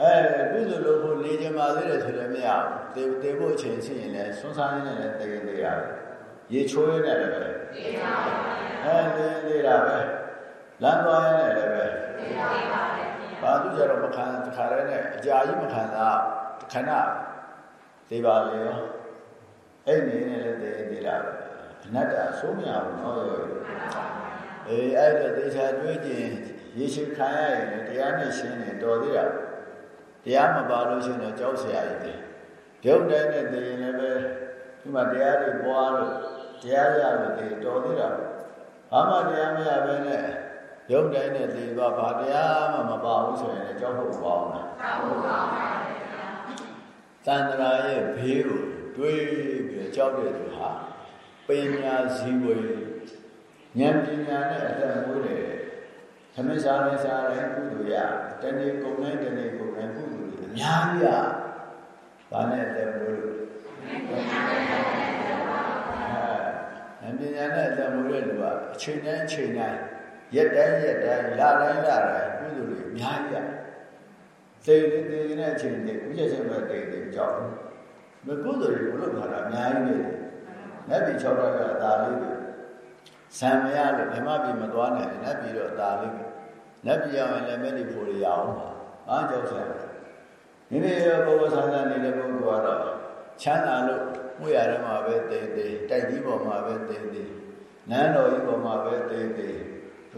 အဲပြုစုလို့ဖို့နေကြမှာသေးတယ်ဆိုလည်းမရဘူးတေတေဖို့အချိန်ရှိရင်လည်းဆွန်းစားရင်းနဲ့လည်းတေရင်တေရတယ်ရေချိုးရင်းနဲ့လည်းပဲတေပါပါအဲတေတေတာပဲ လမ်းသွားရင်းနဲ့လည်းပဲတေပါပါဘာသူကြတော့မခံတခါတည်းနဲ့အကြာကြီးမခံတာခဏတေပါလေရောအဲ့နေနဲ့လည်းတေတေတာပဲအနတ္တဆိုးမရဘူးနော်ရောအေးအဲ့ဒါတေချာတွေးကြည့်ရေရှိခံရရင်တရားနဲ့ရှင်းနေတော်သေးတာတရားမပါလို့ရှိရင်တော့ကြောက်เสียရည်တယ်ပြုတ်တိုင်းနဲ့သိရင်လည်းပဲဒီမှာတရားတွေပွားလို့တရားရလို့သိတော်သေးတာဘာမှတရားမရဘဲနဲ့ ရုပ်တိုင်းနဲ့သိသွားဘာတရားမှမပါဘူးဆိုရင်လည်းကြောက်ဖို့ပေါင်းတာကြောက်ဖို့ပေါင်းပါတန်ត្រာရဲ့ဘေးကိုတွေးပြီးကြောက်တဲ့သူဟာပညာစည်းဝေးဉာဏ်ပညာနဲ့အသက်မွေးတယ်သမစ္ဆာနဲ့စားတိုင်းကုသိုလ်ရတနေ့ကုန်တိုင်းတနေ့ကုန်တိုင်းကုသိုလ်ရအများကြီးရဘာနဲ့အသက်မွေးလို့ပညာနဲ့အသက်မွေးတဲ့လူကအချိန်တိုင်းအချိန်တိုင်း ရက်တိုင်းရက်တိုင်းလတိုင်းလတိုင်းကုသိုလ်တွေအများကြီးရသေသေးသေးနဲ့အချိန်တွေဥစ္စာချင်းပဲတေးတေးကြောက်မကုသိုလ်တွေဘလို့ခါတာအများကြီးနေတယ်။လက်ပြီး၆တော့ကအသာလေးတွေဇံမရလို့ဓမ္မပြည်မသွားနိုင်တယ်လက်ပြီးတော့အသာလေးပဲလက်ပြီးရရင်လည်းမဲ့ဒီဖို့ရအောင်ပါ။ဘာကြောက်ဆက်လဲ။ဒီနေ့ဘောဘောဆန်းဆန်းနေတဲ့ပုဂ္ဂိုလ်ကတော့ချမ်းသာလို့မှုရထဲမှာပဲတေးတေးတိုက်ကြီးပေါ်မှာပဲတေးတေးနန်းတော်ကြီးပေါ်မှာပဲတေးတေး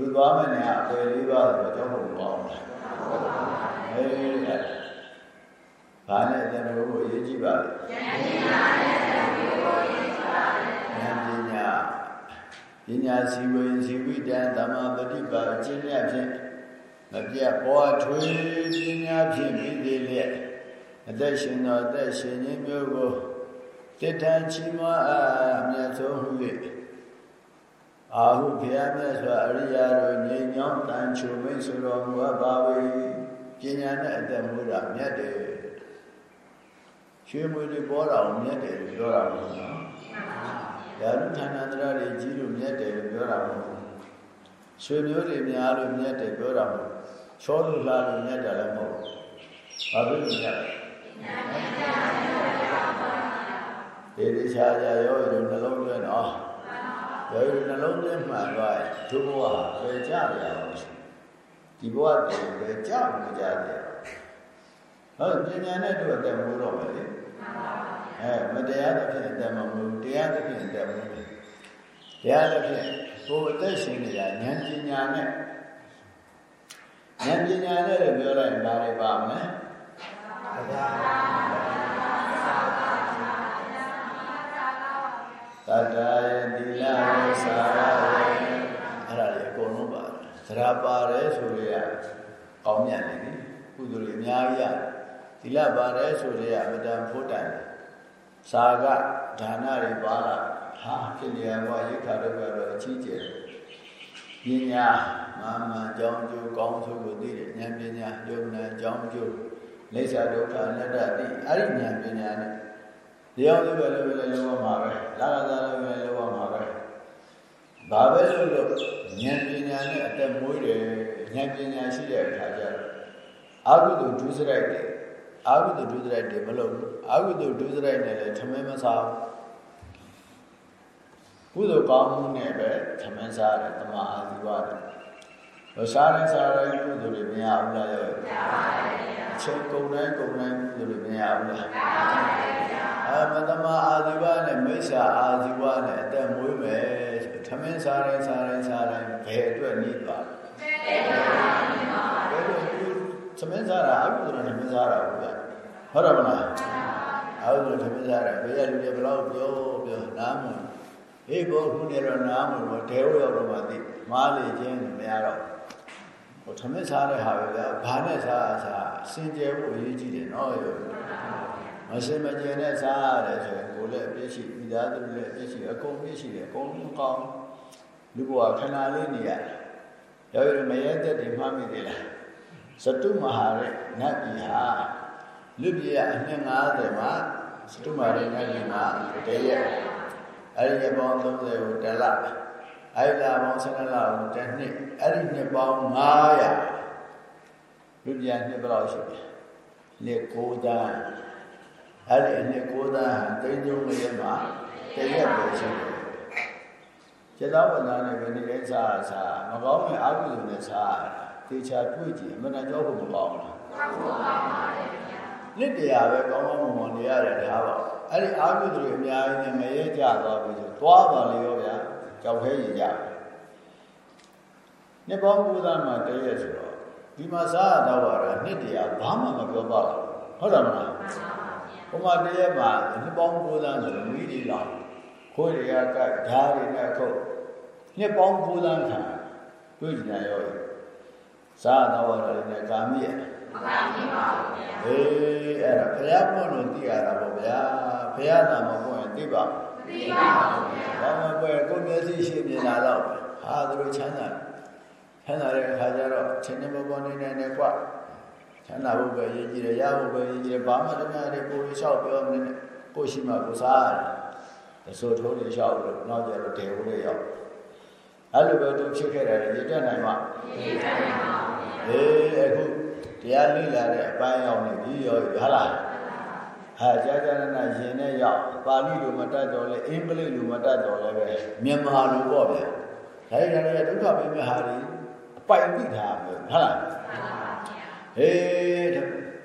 သူသွားမယ်နဲ့အပယ်လေးပါးဆိုတော့ကြောက်ဖို့ပေါင်းတယ်။အေးဘာနဲ့တဏှာကိုအရေးကြီးပါလဲ။ဉာဏ်ပညာနဲ့တဏှာကိုအရေးကြီးပါလဲ။ဉာဏ်ပညာပညာစီဝေစီဝိတံသမ္မာပฏิပါအကျင့်မြတ်ဖြင့်မပြတ်ပေါ်ထွေးပညာဖြင့်ပြီးသေးလျက်အသက်ရှင်သောအသက်ရှင်ခြင်းမျိုးကိုတထံချီးမွမ်းအားအမြတ်ဆုံးဟု၍ အာဟုဘုရားမြတ်စွာအရိယာတို့ငြိမ်ညောင်းတန်ချုံမိတ်ဆိုတော်မူအပ်ပါ၏ပညာနဲ့အသက်မူတာမြတ်တယ်ရွှေမွေတွေပေါ်တာကိုမြတ်တယ်လို့ပြောတာမဟုတ်ဘူးနော်။ယာရုဌာနန္တရတွေကြီးလို့မြတ်တယ်လို့ပြောတာမဟုတ်ဘူး။ရွှေမျိုးတွေများလို့မြတ်တယ်ပြောတာမဟုတ်ဘူး။ချောလို့လှလို့မြတ်တယ်လည်းမဟုတ်ဘူး။ဘာဖြစ်လို့မြတ်လဲ။ဒီဒီချာချာရောရုံနှလုံးသွင်းတော့ ရောရုံနှလုံးသွင်းမှန်သွားရင်ဒုဘဝပဲကြရအောင်ဒီဘဝတည်းပဲကြောက်နေကြတယ်ဟုတ်ပညာနဲ့တို့အသက်မွေးတော့မယ်လေအဲမတရားတဲ့ဖြစ်အသက်မမွေးတရားတဲ့ဖြစ်အသက်မွေးတရားတဲ့ဖြစ်ကိုယ်အသက်ရှင်နေတာဉာဏ်ပညာနဲ့ဉာဏ်ပညာနဲ့လည်းပြောလိုက်ရင်ဘာတွေပါမလဲ ပါတယ်ဆိုရကောင်းမြတ်နေပြီကုသိုလ်တွေအများကြီးရတယ်သီလပါတယ်ဆိုတဲ့အမတန်ဖို့တန်စာကဒဒါနတွေပါလာဟာဖြစ်နေရဘဝရိခါဒုက္ခတော့အကြီးကျယ်ပညာမာမန်ကြောင်းကျိုးကောင်းဆိုးကိုသိတယ်ဉာဏ်ပညာယုံနာကြောင်းကျိုးလိစ္ဆာဒုက္ခအနတ္တတိအဲ့ဒီဉာဏ်ပညာနဲ့တရားလေးပဲလည်းပဲလည်းလောမှာပဲလာလာသာလည်းပဲလောမှာပဲ ဘာပဲလို့လို့ဉာဏ်ပညာနဲ့အသက်မွေးတယ်ဉာဏ်ပညာရှိတဲ့အခါကျတော့အာဟုတုဒုစရိုက်တယ်အာဟုတုဒုစရိုက်တယ်မလုပ်ဘူးအာဟုတုဒုစရိုက်နဲ့လည်းထမင်းမစားဘူးကုသိုလ်ကောင်းမှုနဲ့ပဲသမန်းစားတယ်တမအာဇီဝတယ်။ဟောစားတိုင်းစားတိုင်းကုသိုလ်တွေမရဘူးလားရော။မရပါဘူး။ချိန်ကုန်တိုင်းကုန်တိုင်းကုသိုလ်တွေမရဘူးလား။မရပါဘူး။အဲမတမအာဇီဝနဲ့မိစ္ဆာအာဇီဝနဲ့အသက်မွေးမယ်။ သမန်းစားတိုင်းစားတိုင်းစားတိုင်းဘယ်အတွက်နေသွားလဲ။ဘယ်လိုသမန်းစားတာအကုသိုလ်နဲ့သမန်းစားတာဟုတ်လား။ဟုတ်တယ်မလား။အကုသိုလ်သမန်းစားတာဘယ်ရလူတွေဘယ်လောက်ပြောပြောနားမလို့ဟေးဘောခုနေတော့နားမလို့ဒဲဝရောက်တော့မှသိမားလေချင်းမရတော့ဟိုထမင်းစားတဲ့ဟာပဲဗျာဘာနဲ့စားစားစင်ကြယ်ဖို့အရေးကြီးတယ်နော်ရောမစင်မကြယ်နဲ့စားရတယ်ဆိုရင်ကိုယ်လည်းအပြည့်ရှိမိသားစုလည်းအပြည့်ရှိအကုန်ပြည့်ရှိတယ်အကုန်လုံးကောင်း လူဘဝခဏလေးနေရတယ်ရောရမရဲတဲ့ဒီမှမိသေးလားစတုမဟာရဲ့နတ်ပြည်ဟာလူပြည်အနှစ်90မှာစတုမဟာရဲ့နတ်ပြည်မှာတည်းရဲ့အဲ့ဒီပေါင်း30ကိုတလအဲ့ဒီပေါင်း12လကိုတစ်နှစ်အဲ့ဒီနှစ်ပေါင်း900လူပြန်နှစ်ဘယ်လောက်ရှိလဲနှစ်9တန်းအဲ့ဒီနှစ်9တန်းဟာတိန်းကျုံးရဲ့မှာတရက်ပဲရှိတယ် စေတဝန္တာနဲ့ဘယ်နည်းလဲစားစားမကောင်းရင်အာဟုဇုနဲ့စားရတာတေချာတွေ့ကြည့်အမှန်တန်ကြောက်ဖို့မကောင်းလားမှန်ပါပါလက်တရားပဲကောင်းကောင်းမွန်မွန်နေရတယ်ထားပါအဲ့ဒီအာဟုသူတွေအများကြီးနဲ့မရဲကြသွားပြီဆိုသွားပါလေရောဗျာကြောက်ခဲရကြနှစ်ပေါင်း9သန်းမှာတည်းရဲ့ဆိုတော့ဒီမှာစားရတော့တာနှစ်တရားဘာမှမပြောပါဘူးဟုတ်တယ်မလားဘုမတည်းရဲ့မှာနှစ်ပေါင်း9သန်းဆိုတော့မိတွေလောက်ခွေးတွေကကဓာရီနဲ့ခုတ် နှစ်ပေါင်း9သန်းခံတွေ့ကြတယ်ရောစားရတော့တာလည်းကာမိရဲ့မကာမိပါဘူးဗျာအေးအဲ့ဒါဘုရားပွင့်လို့သိရတာပေါ့ဗျာဘုရားသာမပွင့်သိပါသိပါဘူးဗျာဘာမပွင့်ကိုမျက်စိရှိမြင်လာတော့ဟာသူတို့ချမ်းသာချမ်းသာတဲ့အခါကျတော့ချင်းနေမပေါ်နေနေနဲ့ကွချမ်းသာဖို့ပဲရည်ကြည်တယ်ရဖို့ပဲရည်ကြည်တယ်ဘာမှတမန်တွေကိုယ်လျှောက်ပြောနေနေကိုရှိမှကိုစားတယ်တဆိုးထိုးတွေလျှောက်လို့နောက်ကျတော့တေဝလေးရောက် အဲ့လိုပဲသူဖြစ်ခဲ့တယ်ရည်တက်နိုင်မှရည်တက်နိုင်ပါဘူးအေးအခုတရားလေ့လာတဲ့အပိုင်းရောက်နေပြီရောဟာလားဟာကြာကြာနာရင်နဲ့ရောက်ပါဠိလိုမတတ်တော့လဲအင်္ဂလိပ်လိုမတတ်တော့လဲပဲမြန်မာလိုပေါ့ဗျာဒါကြတဲ့ဒုက္ခပိမဟာရီအပိုင်သိထားမယ်ဟာလားဟေး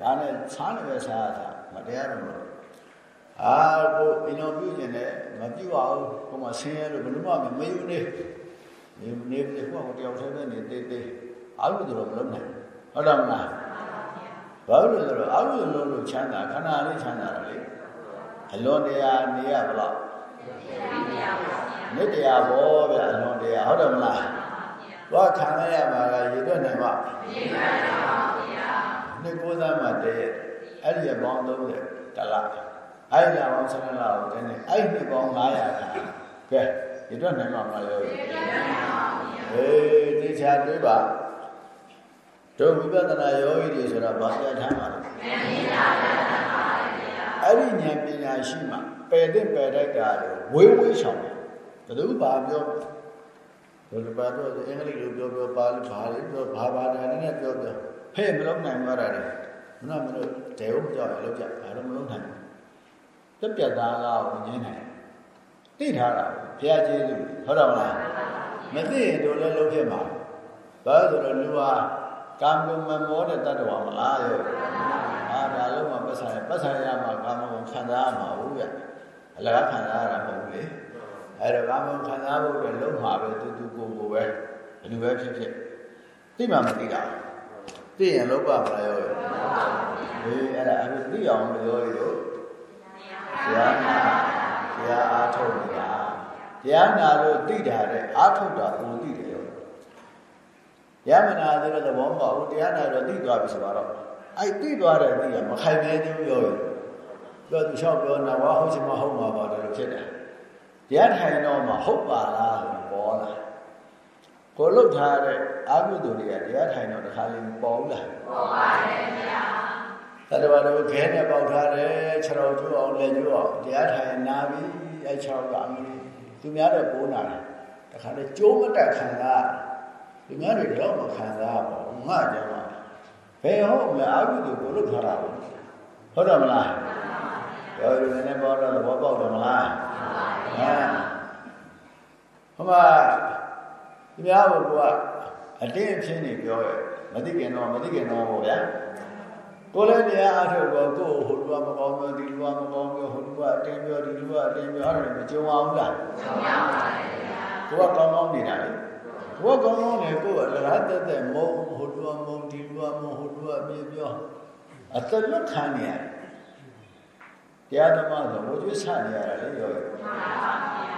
ဒါနဲ့ဆားနေပဲစားတာမတရားတော့လို့အာကိုအင်တော်ပြုကျင်တယ်မပြုပါဘူးဟိုမှာဆင်းရဲလို့ဘယ်လိုမှမယူနေ နေနေကိုတယောက်တည်းပဲနေသေးသေးအားလို့တော့မလုပ်နိုင်ဟုတ်တယ်မလားဘာလို့လဲဆိုတော့အကုသိုလ်လုံးလို့ချမ်းသာခဏလေးချမ်းသာတယ်လေအလွန်တရားနေရဘလားနှစ်တရားဘောဗျအလွန်တရားဟုတ်တယ်မလားသွားခံရမှာကရေတွက်နိုင်မှာရေတွက်နိုင်ပါဗျာနှစ်ကိုးသားမှတည်းအဲ့ဒီပေါင်း30တလားအဲ့ဒီပေါင်း7လကိုတည်းနဲ့အဲ့ဒီပေါင်း900ခါကဲ ရေတွက်နိုင်မှာမလားရေတွက်နိုင်ပါဗျာအေးတေချာတွေးပါတို့ဝိပဿနာယောဂီတွေဆိုတာဘာပြဋ္ဌာန်းပါလဲဉာဏ်ပညာပါဗျာအဲ့ဒီဉာဏ်ပညာရှိမှပယ်တဲ့ပယ်တတ်တာဝေးဝေးဆောင်တယ်ဘယ်သူဘာပြောဘယ်လိုပါတော့အင်္ဂလိပ်လိုပြောပြောပါဠိဘာလေးပြောဘာဘာသာနဲ့ပြောပြောဖဲ့မလုံးနိုင်သွားတာလေမနာမလို့ဒေဝမကြောက်ရလို့ကြဘာလို့မလုံးနိုင်တက်ပြတ်သားလားကိုငင်းနိုင် သိထားတာဘုရားကျေးဇူးဟုတ်တယ်မလားမသိရင်တို့လည်းလုံးဖြစ်မှာဘာလို့ဆိုတော့လူဟာကာမဂုဏ်မမောတဲ့တ attva မလားရောအာဒါလုံးမှာပတ်ဆိုင်ပတ်ဆိုင်ရမှာကာမဂုဏ်ခံစားရမှာဟုတ်ရဲ့အလကားခံစားရတာမဟုတ်ဘူးလေအဲ့တော့ကာမဂုဏ်ခံစားဖို့အတွက်လုံးမှာပဲတူတူကိုကိုပဲဘယ်လိုပဲဖြစ်ဖြစ်သိမှမသိတာသိရင်လုံးပါမလားရောအေးအဲ့ဒါအခုသိအောင်လို့ရောရောတရားနာ တရားအားထုတ်နေတာတရားနာလို့သိတာတဲ့အားထုတ်တာကိုသိတယ်ရမနာဆိုတဲ့သဘောမဟုတ်တရားနာတော့သိသွားပြီဆိုတော့အဲ့သိသွားတဲ့သိကမခိုင်မဲသေးဘူးရောရပြောသူလျှောက်ပြောနာဝါဟုတ်ချင်မဟုတ်မှာပါတယ်လို့ဖြစ်တယ်တရားထိုင်တော့မှဟုတ်ပါလားဆိုပေါ်လာကိုလုတ်ထားတဲ့အကုသိုလ်တွေကတရားထိုင်တော့တခါလေးပေါ်လာပေါ်ပါတယ်ဗျာ တတဝါတို့ခဲနဲ့ပေါက်ထားတယ်ခြေတော်ကျိုးအောင်လက်ကျိုးအောင်တရားထိုင်နာပြီးအဲခြေတော်ကအမလို့သူများတော့ပိုးနာတယ်တခါလေကျိုးမတက်ခံစားသူများတွေတော့မခံစားပါဘူးငါကြောင့်ဘယ်ဟုတ်မလဲအကုသိုလ်ကိုလုတ်ထားတာဟုတ်တယ်မလားပြောရနေပေါ်တော့သဘောပေါက်တယ်မလားမှန်ပါဟိုမှာဒီများဘုကအတင်းအဖြစ်နေပြောရမသိခင်တော့မသိခင်တော့ပေါ့ဗျာ ကိုလည်းတရားအားထုတ်တော့ကိုယ်ဟိုလူကမကောင်းပြောဒီလူကမကောင်းပြောဟိုလူကအတင်းပြောဒီလူကအတင်းပြောအဲ့ဒါမကြုံအောင်လားကြုံပါပါဗျာကိုကကောင်းကောင်းနေတာလေကိုကကောင်းကောင်းနေကိုယ်အလားတက်တက်မုံဟိုလူကမုံဒီလူကမုံဟိုလူကအပြေပြောအသက်လွတ်ခံနေရတယ်တရားဓမ္မဆိုဝိကျွတ်ဆနေရတာလေရောမှန်ပါဗျာ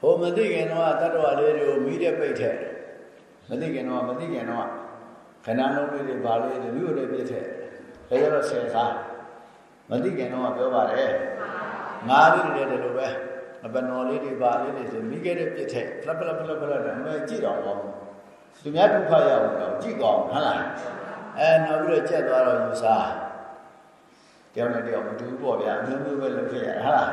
ဟိုမသိခင်တော့တတ္တဝါလေးတွေကိုမိတဲ့ပိတ်ထဲမသိခင်တော့မသိခင်တော့ခဏလုံးလေးတွေဘာလေးတွေမြို့တွေပြစ်ထဲ ဒါကြတော့ဆယ်စားမသိခင်တော့ပြောပါတယ်ငါးလေးတွေလည်းဒီလိုပဲအပနော်လေးတွေဘာလေးတွေဆိုမိခဲ့တဲ့ပြစ်ထဲဖလဖလဖလဖလတယ်အမေကြည့်တော့ဘောသူများဒုက္ခရအောင်တော့ကြည့်ကောင်းဟုတ်လားအဲနောက်ပြီးတော့ကြက်သွားတော့ယူစားတယောက်နဲ့တယောက်မတူဘူးပေါ့ဗျာအမျိုးမျိုးပဲလုပ်ခဲ့ရတာဟုတ်လား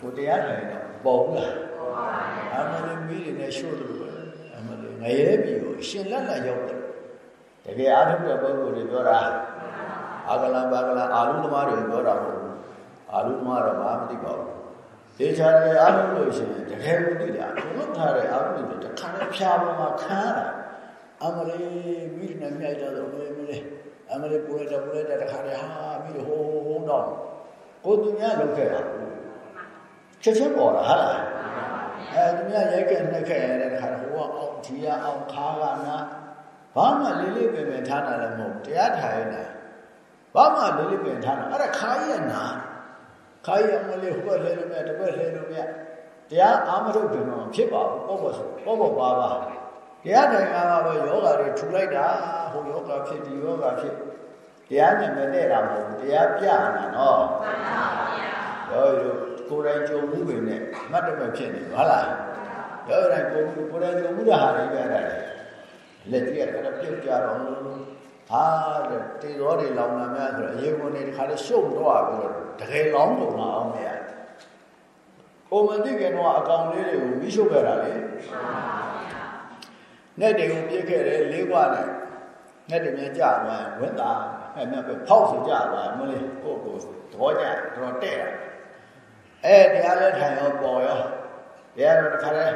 ကိုတရားထိုင်တော့ပေါ်ဘူးလားပေါ်ပါဘူးအမှန်တည်းမိတွေနဲ့ရှို့တယ်ပဲအမှန်တည်းငရဲပြီကိုရှင်လက်လက်ရောက်တယ်တကယ်အားထုတ်တဲ့ပုဂ္ဂိုလ်တွေပြောတာ အာကလံဘာကလံအာလူသမားတွေပြောတာမဟုတ်ဘူးအာလူသမားတော့ဘာမှမသိပါဘူးဒေချာတွေအားထုတ်လို့ရှိရင်တကယ်မသိတာဘုလို့ထားတဲ့အာလူတွေတခါနဲ့ဖြာပေါ်မှာခန်းတာအမလေးမိနဲ့မြိုက်တော့မလေးမလေးအမလေးပူလိုက်တော့ပူလိုက်တဲ့တခါတည်းဟာပြီးတော့ဟိုးဟိုးတော့ကိုသူများလုပ်ခဲ့တာချက်ချင်းပေါ်လာဟာလားအဲသူများရိုက်ခဲ့နှက်ခဲ့ရတဲ့တခါတည်းဟိုကအောက်ဒီကအောက်ခါကနာဘာမှလေးလေးပင်ပင်ထားတာလည်းမဟုတ်တရားထိုင်နေတာ ဘာမှလေးလေးပင်ထားတာအဲ့ဒါခါရရနာခါရမလေးဟိုဘက်လဲလို့မြတ်တပတ်လဲလို့မြတ်တရားအာမထုတ်တယ်တော့ဖြစ်ပါဘူးပေါ့ပေါ့ဆိုပေါ့ပေါ့ပါပါတရားထိုင်ကမှာပဲယောဂါတွေထူလိုက်တာဟိုယောဂါဖြစ်ဒီယောဂါဖြစ်တရားနဲ့မတည့်တာမဟုတ်ဘူးတရားပြတာနော်မှန်ပါဗျာယောဂီတို့ကိုယ်တိုင်ကြုံမှုတွေနဲ့မှတ်တမဲ့ဖြစ်နေပါလားယောဂီတိုင်းကိုယ်ကိုယ်တိုင်ကြုံမှုတဲ့ဟာတွေပဲအဲ့ဒါလက်ကြည့်ရတာပြုတ်ကြတော့ ဟာတဲ့တေတော်တွေလောင်လာများဆိုတော့အရေးကုန်တွေတခါလေရှုပ်တော့ပြီးတော့တကယ်လောင်းကုန်မှာအောင်မရကိုမသိခင်တော့အကောင်လေးတွေကိုမိရှုပ်ခဲ့တာလေမှန်ပါနဲ့တွေကိုပြစ်ခဲ့တယ်လေးကွာနဲ့နဲ့တွေမြန်ကြသွားဝက်တာအဲ့မြတ်ပဲဖောက်ဆိုကြသွားမလေးကိုကိုသဘောကျတော့တဲ့တာအဲတရားလဲထိုင်ရောပေါ်ရောတရားတော့တခါလဲ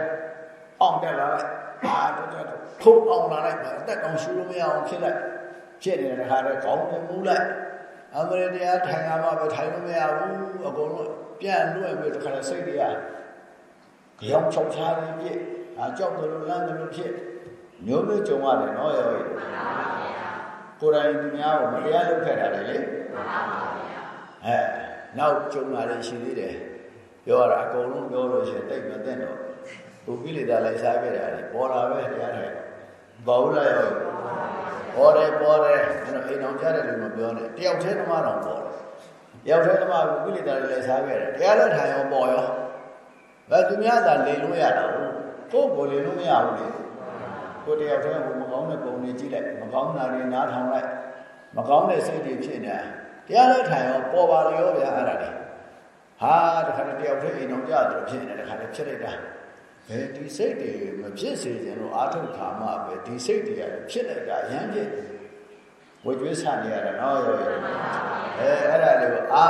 အောင်တက်လာလိုက်အာတော့ထုံအောင်လာလိုက်အသက်တောင်ရှူလို့မရအောင်ဖြစ်လိုက် ဖြစ်နေတဲ့တခါလဲခေါင်းနဲ့မူးလိုက်အမရတရားထိုင်ရမှာပဲထိုင်လို့မရဘူးအကုန်လုံးပြန်လွှဲပြီးတခါလဲစိတ်တရားကြောင်ချောက်ချားနေပြည့်အကြောက်တယ်လို့လမ်းတယ်လို့ဖြစ်မျိုးမျိုးကြုံရတယ်နော်ရောကိုယ်တိုင်သူများကိုမတရားလုပ်ခဲ့တာလေလေအဲနောက်ကြုံလာတယ်ရှိသေးတယ်ပြောရတာအကုန်လုံးပြောလို့ရှိရင်တိတ်မသိတော့ဘုကိလေသာလိုက်စားခဲ့တာလေပေါ်လာပဲတရားတယ်ဘောဘူးလားရော ပေါ်တယ်ပေါ်တယ်အဲ့တော့အိမ်အောင်ကြတဲ့လူမပြောနဲ့တယောက်တည်းသမားတော်ပေါ်တယ်တယောက်တည်းသမားဘုကိလေသာလိုက်စားခဲ့တယ်တရားလက်ထိုင်ရောပေါ်ရောဘယ်သူများသာလိန်လို့ရတာကိုကိုယ်ကိုလိန်လို့မရဘူးလေကိုတယောက်တည်းဟိုမကောင်းတဲ့ပုံတွေကြည့်လိုက်မကောင်းတာတွေနားထောင်လိုက်မကောင်းတဲ့စိတ်တွေဖြစ်နေတရားလက်ထိုင်ရောပေါ်ပါလေရောဗျာအဲ့ဒါလေဟာတခါတည်းတယောက်တည်းအိမ်အောင်ကြတယ်ဖြစ်နေတယ်တခါတည်းဖြစ်လိုက်တာ ဘယ်ဒီစိတ်တွေမဖြစ်စေချင်လို့အာထုတ်ခါမှပဲဒီစိတ်တွေကဖြစ်လိုက်တာရမ်းဖြစ်ဝိကျွေးဆနေရတာနော်ရောရောအဲအဲ့ဒါလေးကိုအာ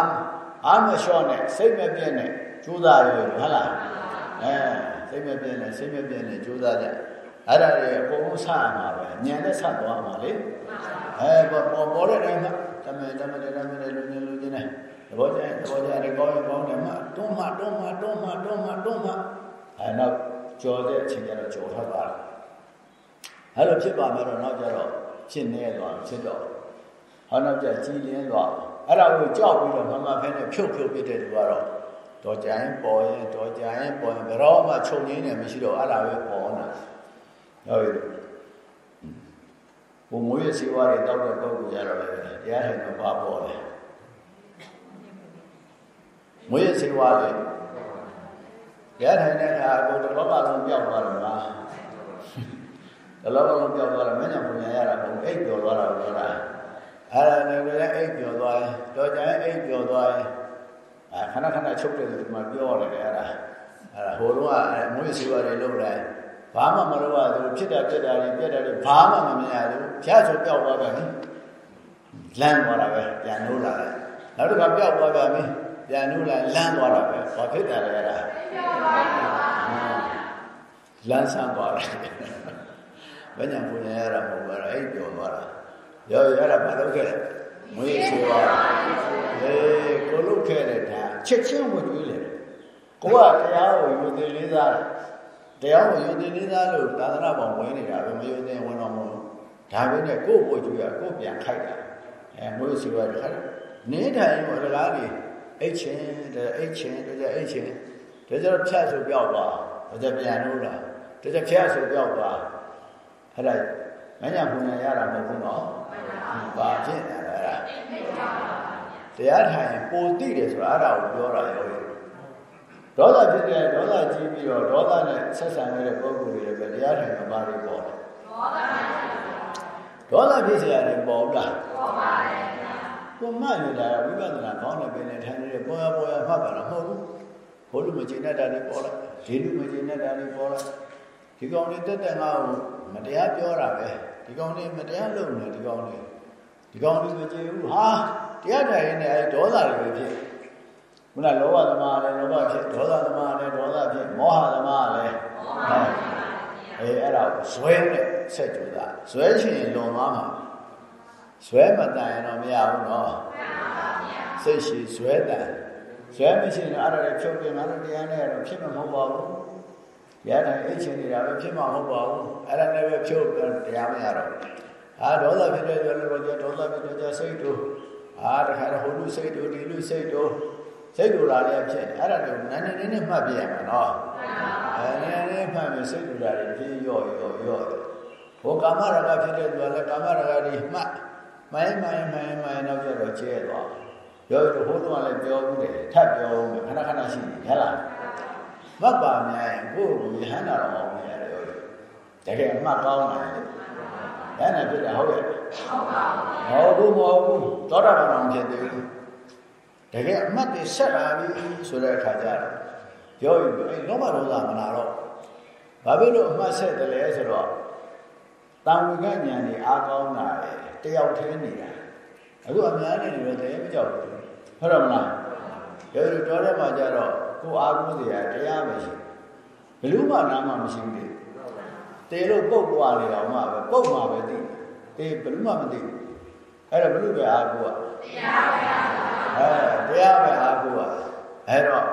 အာမလျှော့နဲ့စိတ်မပြည့်နဲ့ကြိုးစားရောဟုတ်လားအဲစိတ်မပြည့်နဲ့စိတ်မပြည့်နဲ့ကြိုးစားကြအဲ့ဒါတွေအကုန်လုံးဆက်ရမှာပဲညံနဲ့ဆက်သွားမှာလေအဲပေါ်ပေါ်ပေါ်တဲ့တိုင်းမှာတမန်တမန်တမန်လူညလူချင်းနဲ့သဘောကျသဘောကျရကောင်းရင်ကောင်းတယ်မှာတွန်းမှတွန်းမှတွန်းမှတွန်းမှတွန်းမှ အဲနောက်ကြော်တဲ့အချိန်ကျတော့ကြော်ထွက်သွားတယ်အဲ့လိုဖြစ်ပါမယ်တော့နောက်ကျတော့ဖြစ်နေသွားဖြစ်တော့ဟောနောက်ကျကြည်လင်းသွားအဲ့ဒါကိုကြောက်ပြီးတော့မမဖဲနဲ့ဖြုတ်ဖြုတ်ပြတဲ့သူကတော့တော်ကြရင်ပေါ်ရင်တော်ကြရင်ပေါ်ရင်ဘယ်တော့မှချုပ်ငင်းနေမရှိတော့အဲ့ဒါပဲပေါ်နေတာဟုတ်ပြီဘုံမိုးရဲ့စီဝါတွေတောက်တဲ့ပုဂ္ဂိုလ်ကြတော့လည်းတရားထိုင်တော့ပါပေါ်တယ်ဟမွေးစေဝါလေ ရထိုင်တဲ့အခါကိုတလောကလုံးပြောက်သွားတယ်လားတလောကလုံးပြောက်သွားတယ်မညာပညာရတာမဟုတ်အိပ်ပျော်သွားတာပြောတာအဲ့ဒါနဲ့လည်းအိပ်ပျော်သွားရင်တော့ကြရင်အိပ်ပျော်သွားရင်အဲခဏခဏချုပ်တယ်ဒီမှာပြောရတယ်အဲ့ဒါအဲ့ဒါဟိုတော့အမွေးစေဝါတွေလုပ်လိုက်ဘာမှမလုပ်ရဘူးဖြစ်တာပြက်တာတွေပြက်တာတွေဘာမှမမြင်ရဘူးဖြတ်ဆိုပြောက်သွားတယ်လမ်းသွားတာပဲပြန်လို့လာတယ်နောက်တစ်ခါပြောက်သွားပြန်ပြီပြန်လို့လာလမ်းသွားတာပဲဘာဖြစ်တယ်လဲအဲ့ဒါ လမ်းဆန်းသွားတာဘယ်ညာပူနေရတာမဟုတ်ဘူးအဲ့ပြောသွားတာရောရတာဘာလုပ်ခဲ့လဲမွေးဆိုပါအေးကိုလုပ်ခဲ့တဲ့ဒါချက်ချင်းဝင်ကြွေးလေကိုကတရားကိုယူသေးလေးစားတရားကိုယူသေးလေးစားလို့သာသနာ့ဘောင်ဝင်နေတာပဲမယူသေးဝင်တော့မဟုတ်ဒါပဲနဲ့ကို့ကိုကြွေးရကို့ပြန်ခိုက်တာအဲမွေးဆိုရတဲ့ခါနေထိုင်လို့အလားကြီးအိတ်ချင်းတဲ့အိတ်ချင်းတဲ့အိတ်ချင်း ဒါကြတော့ဖြတ်ဆိုပြောက်သွားဒါကြပြန်လို့လားဒါကြဖြတ်ဆိုပြောက်သွားအဲ့ဒါမညာဘုံညာရတာမဟုတ်ဘူးနော်ဘာဖြစ်နေလဲအဲ့ဒါတရားထိုင်ပိုတိတယ်ဆိုတာအဲ့ဒါကိုပြောတာရောဒေါသဖြစ်တဲ့ဒေါသကြီးပြီးတော့ဒေါသနဲ့ဆက်ဆံရတဲ့ပုဂ္ဂိုလ်တွေလည်းပဲတရားထိုင်မှာဘာတွေပေါ်လဲဒေါသဖြစ်เสียရတယ်ပေါ်ဘူးလားပေါ်ပါတယ်ကိုမှတ်နေတာဝိပဿနာကောင်းတဲ့ပင်နဲ့ထိုင်နေတဲ့ပေါ်ရပေါ်ရမှတ်ပါလားမဟုတ်ဘူး ဘုလူမကျင်တတ်တာတွေပေါ်လာဒီလူမကျင်တတ်တာတွေပေါ်လာဒီကောင်တွေတက်တက်ငါ့ကိုမတရားပြောတာပဲဒီကောင်တွေမတရားလုပ်နေဒီကောင်တွေဒီကောင်တွေမကျင်ဘူးဟာတရားထိုင်နေအဲဒေါသတွေပဲဖြစ်ခုနလောဘသမားလည်းလောဘဖြစ်ဒေါသသမားလည်းဒေါသဖြစ်မောဟသမားလည်းမောဟအဲအဲ့ဒါကိုဇွဲနဲ့ဆက်ကြိုးတာဇွဲချင်လွန်သွားမှာဇွဲမတန်ရင်တော့မရဘူးနော်စိတ်ရှိဇွဲတန် ဇွဲမရှိရင်အဲ့ဒါလည်းဖြုတ်ပြင်လာတော့တရားနဲ့တော့ဖြစ်မှာမဟုတ်ပါဘူးရတဲ့အိတ်ချင်နေတာပဲဖြစ်မှာမဟုတ်ပါဘူးအဲ့ဒါနဲ့ပဲဖြုတ်တရားမရတော့အာဒေါသဖြစ်တဲ့ကြောင့်လည်းဒေါသဖြစ်တဲ့ကြောင့်စိတ်တို့အာတခါတော့ဟိုလူစိတ်တို့ဒီလူစိတ်တို့စိတ်တို့လာလည်းဖြစ်အဲ့ဒါတော့နည်းနည်းလေးမှတ်ပြရမှာနော်အဲနည်းနည်းမှတ်ပြီးစိတ်တို့လာလည်းဖြစ်ရော့ရော့ရော့ဟိုကာမရာဂဖြစ်တဲ့သူကလည်းကာမရာဂတွေမှတ်မိုင်းမိုင်းမိုင်းမိုင်းတော့ကြတော့ကျဲသွား ပြောပြီးတော့ဟိုတုန်းကလည်းပြောဘူးတယ်ထပ်ပြောဦးမယ်ခဏခဏရှိတယ်ဟဲ့လားမတ်ပါများရင်ကိုယ့်ကိုယဟန္တာတော်အောင်ရတယ်ဟုတ်တယ်တကယ်အမှတ်ကောင်းတယ်ဘယ်နဲ့ဖြစ်တယ်ဟုတ်ရဲ့ဟုတ်ပါဘူးမဟုတ်ဘူးသောတာပန်အောင်ဖြစ်သေးဘူးတကယ်အမှတ်တွေဆက်လာပြီဆိုတဲ့အခါကျတော့ပြောရင်အဲလောဘဒေါသမနာတော့ဘာဖြစ်လို့အမှတ်ဆက်တယ်လဲဆိုတော့တံဝိကဉာဏ်တွေအားကောင်းတာလေတယောက်တည်းနေတာအခုအများနဲ့နေတော့တည်းမကြောက်ဘူး ဟုတ်တယ်မလားပြောလို့တော်တဲ့မှာကျတော့ကိုအားကိုးစရာတရားပဲရှိဘလူမှနားမှမရှိဘူးတေလို့ပုတ်ပွားနေတာမှပဲပုတ်မှပဲသိတေဘလူမှမသိဘူးအဲ့တော့ဘလူပဲအားကိုးอ่ะတရားပဲအားကိုးအဲတရားပဲအားကိုးอ่ะအဲ့တော့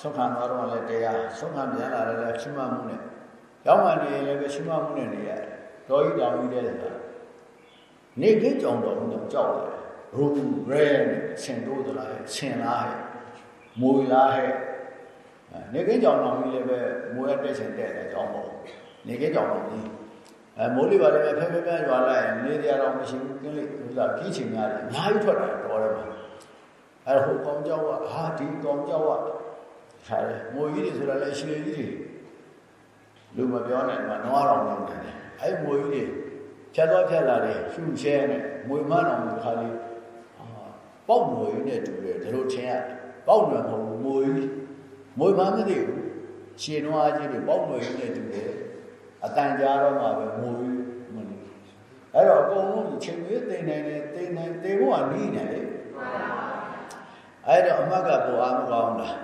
ဆုံးခံသွားတော့လည်းတရားဆုံးခံပြန်လာတယ်လည်းရှိမှမှုနဲ့ရောက်မှနေလည်းပဲရှိမှမှုနဲ့နေရတယ်တော်ကြီးတောင်ကြီးတဲ့ဆိုတာနေကင်းကြောင်တော်တော့ကြောက်တယ် रोडू रेन सेन दो दला है सेन ला है मोई ला है ने के जाओ ना मिले बे मोय टे सेन टे दे जाओ बो ने के जाओ ना जी အဲမိုးလေးပါလေဖဲဖဲဖဲရွာလိုက်နေကြတော့မရှိဘူးကင်းလေးဥစားပြီးချိန်များတယ်အများကြီးထွက်တာတော်တယ်မှာအဲဟိုကောင်ကြောက်ကဟာဒီကောင်ကြောက်ကခါတယ်မိုးကြီးတွေဆိုတာလည်းရှင်ကြီးတွေလူမပြောနဲ့မှာနွားတော်နေတယ်အဲမိုးကြီးတွေဖြတ်တော့ဖြတ်လာတယ်ရှုရှဲနဲ့မွေမတော်မူခါလေး ပေါက်မွေနဲ့တူတယ်ဒါလို့ထင်ရပေါက်နွယ်မဟုတ်ဘူးမွေမွေမန်းမသိဘူးရှင်နွားကြီးတွေပေါက်မွေနဲ့တူတယ်အတန်ကြားတော့မှပဲမွေမနေအဲ့တော့အကုန်လုံးချိန်ရွေးသိနေတယ်သိနေသိဖို့ကနီးနေတယ်အဲ့တော့အမတ်ကပေါ်အားမကောင်းလား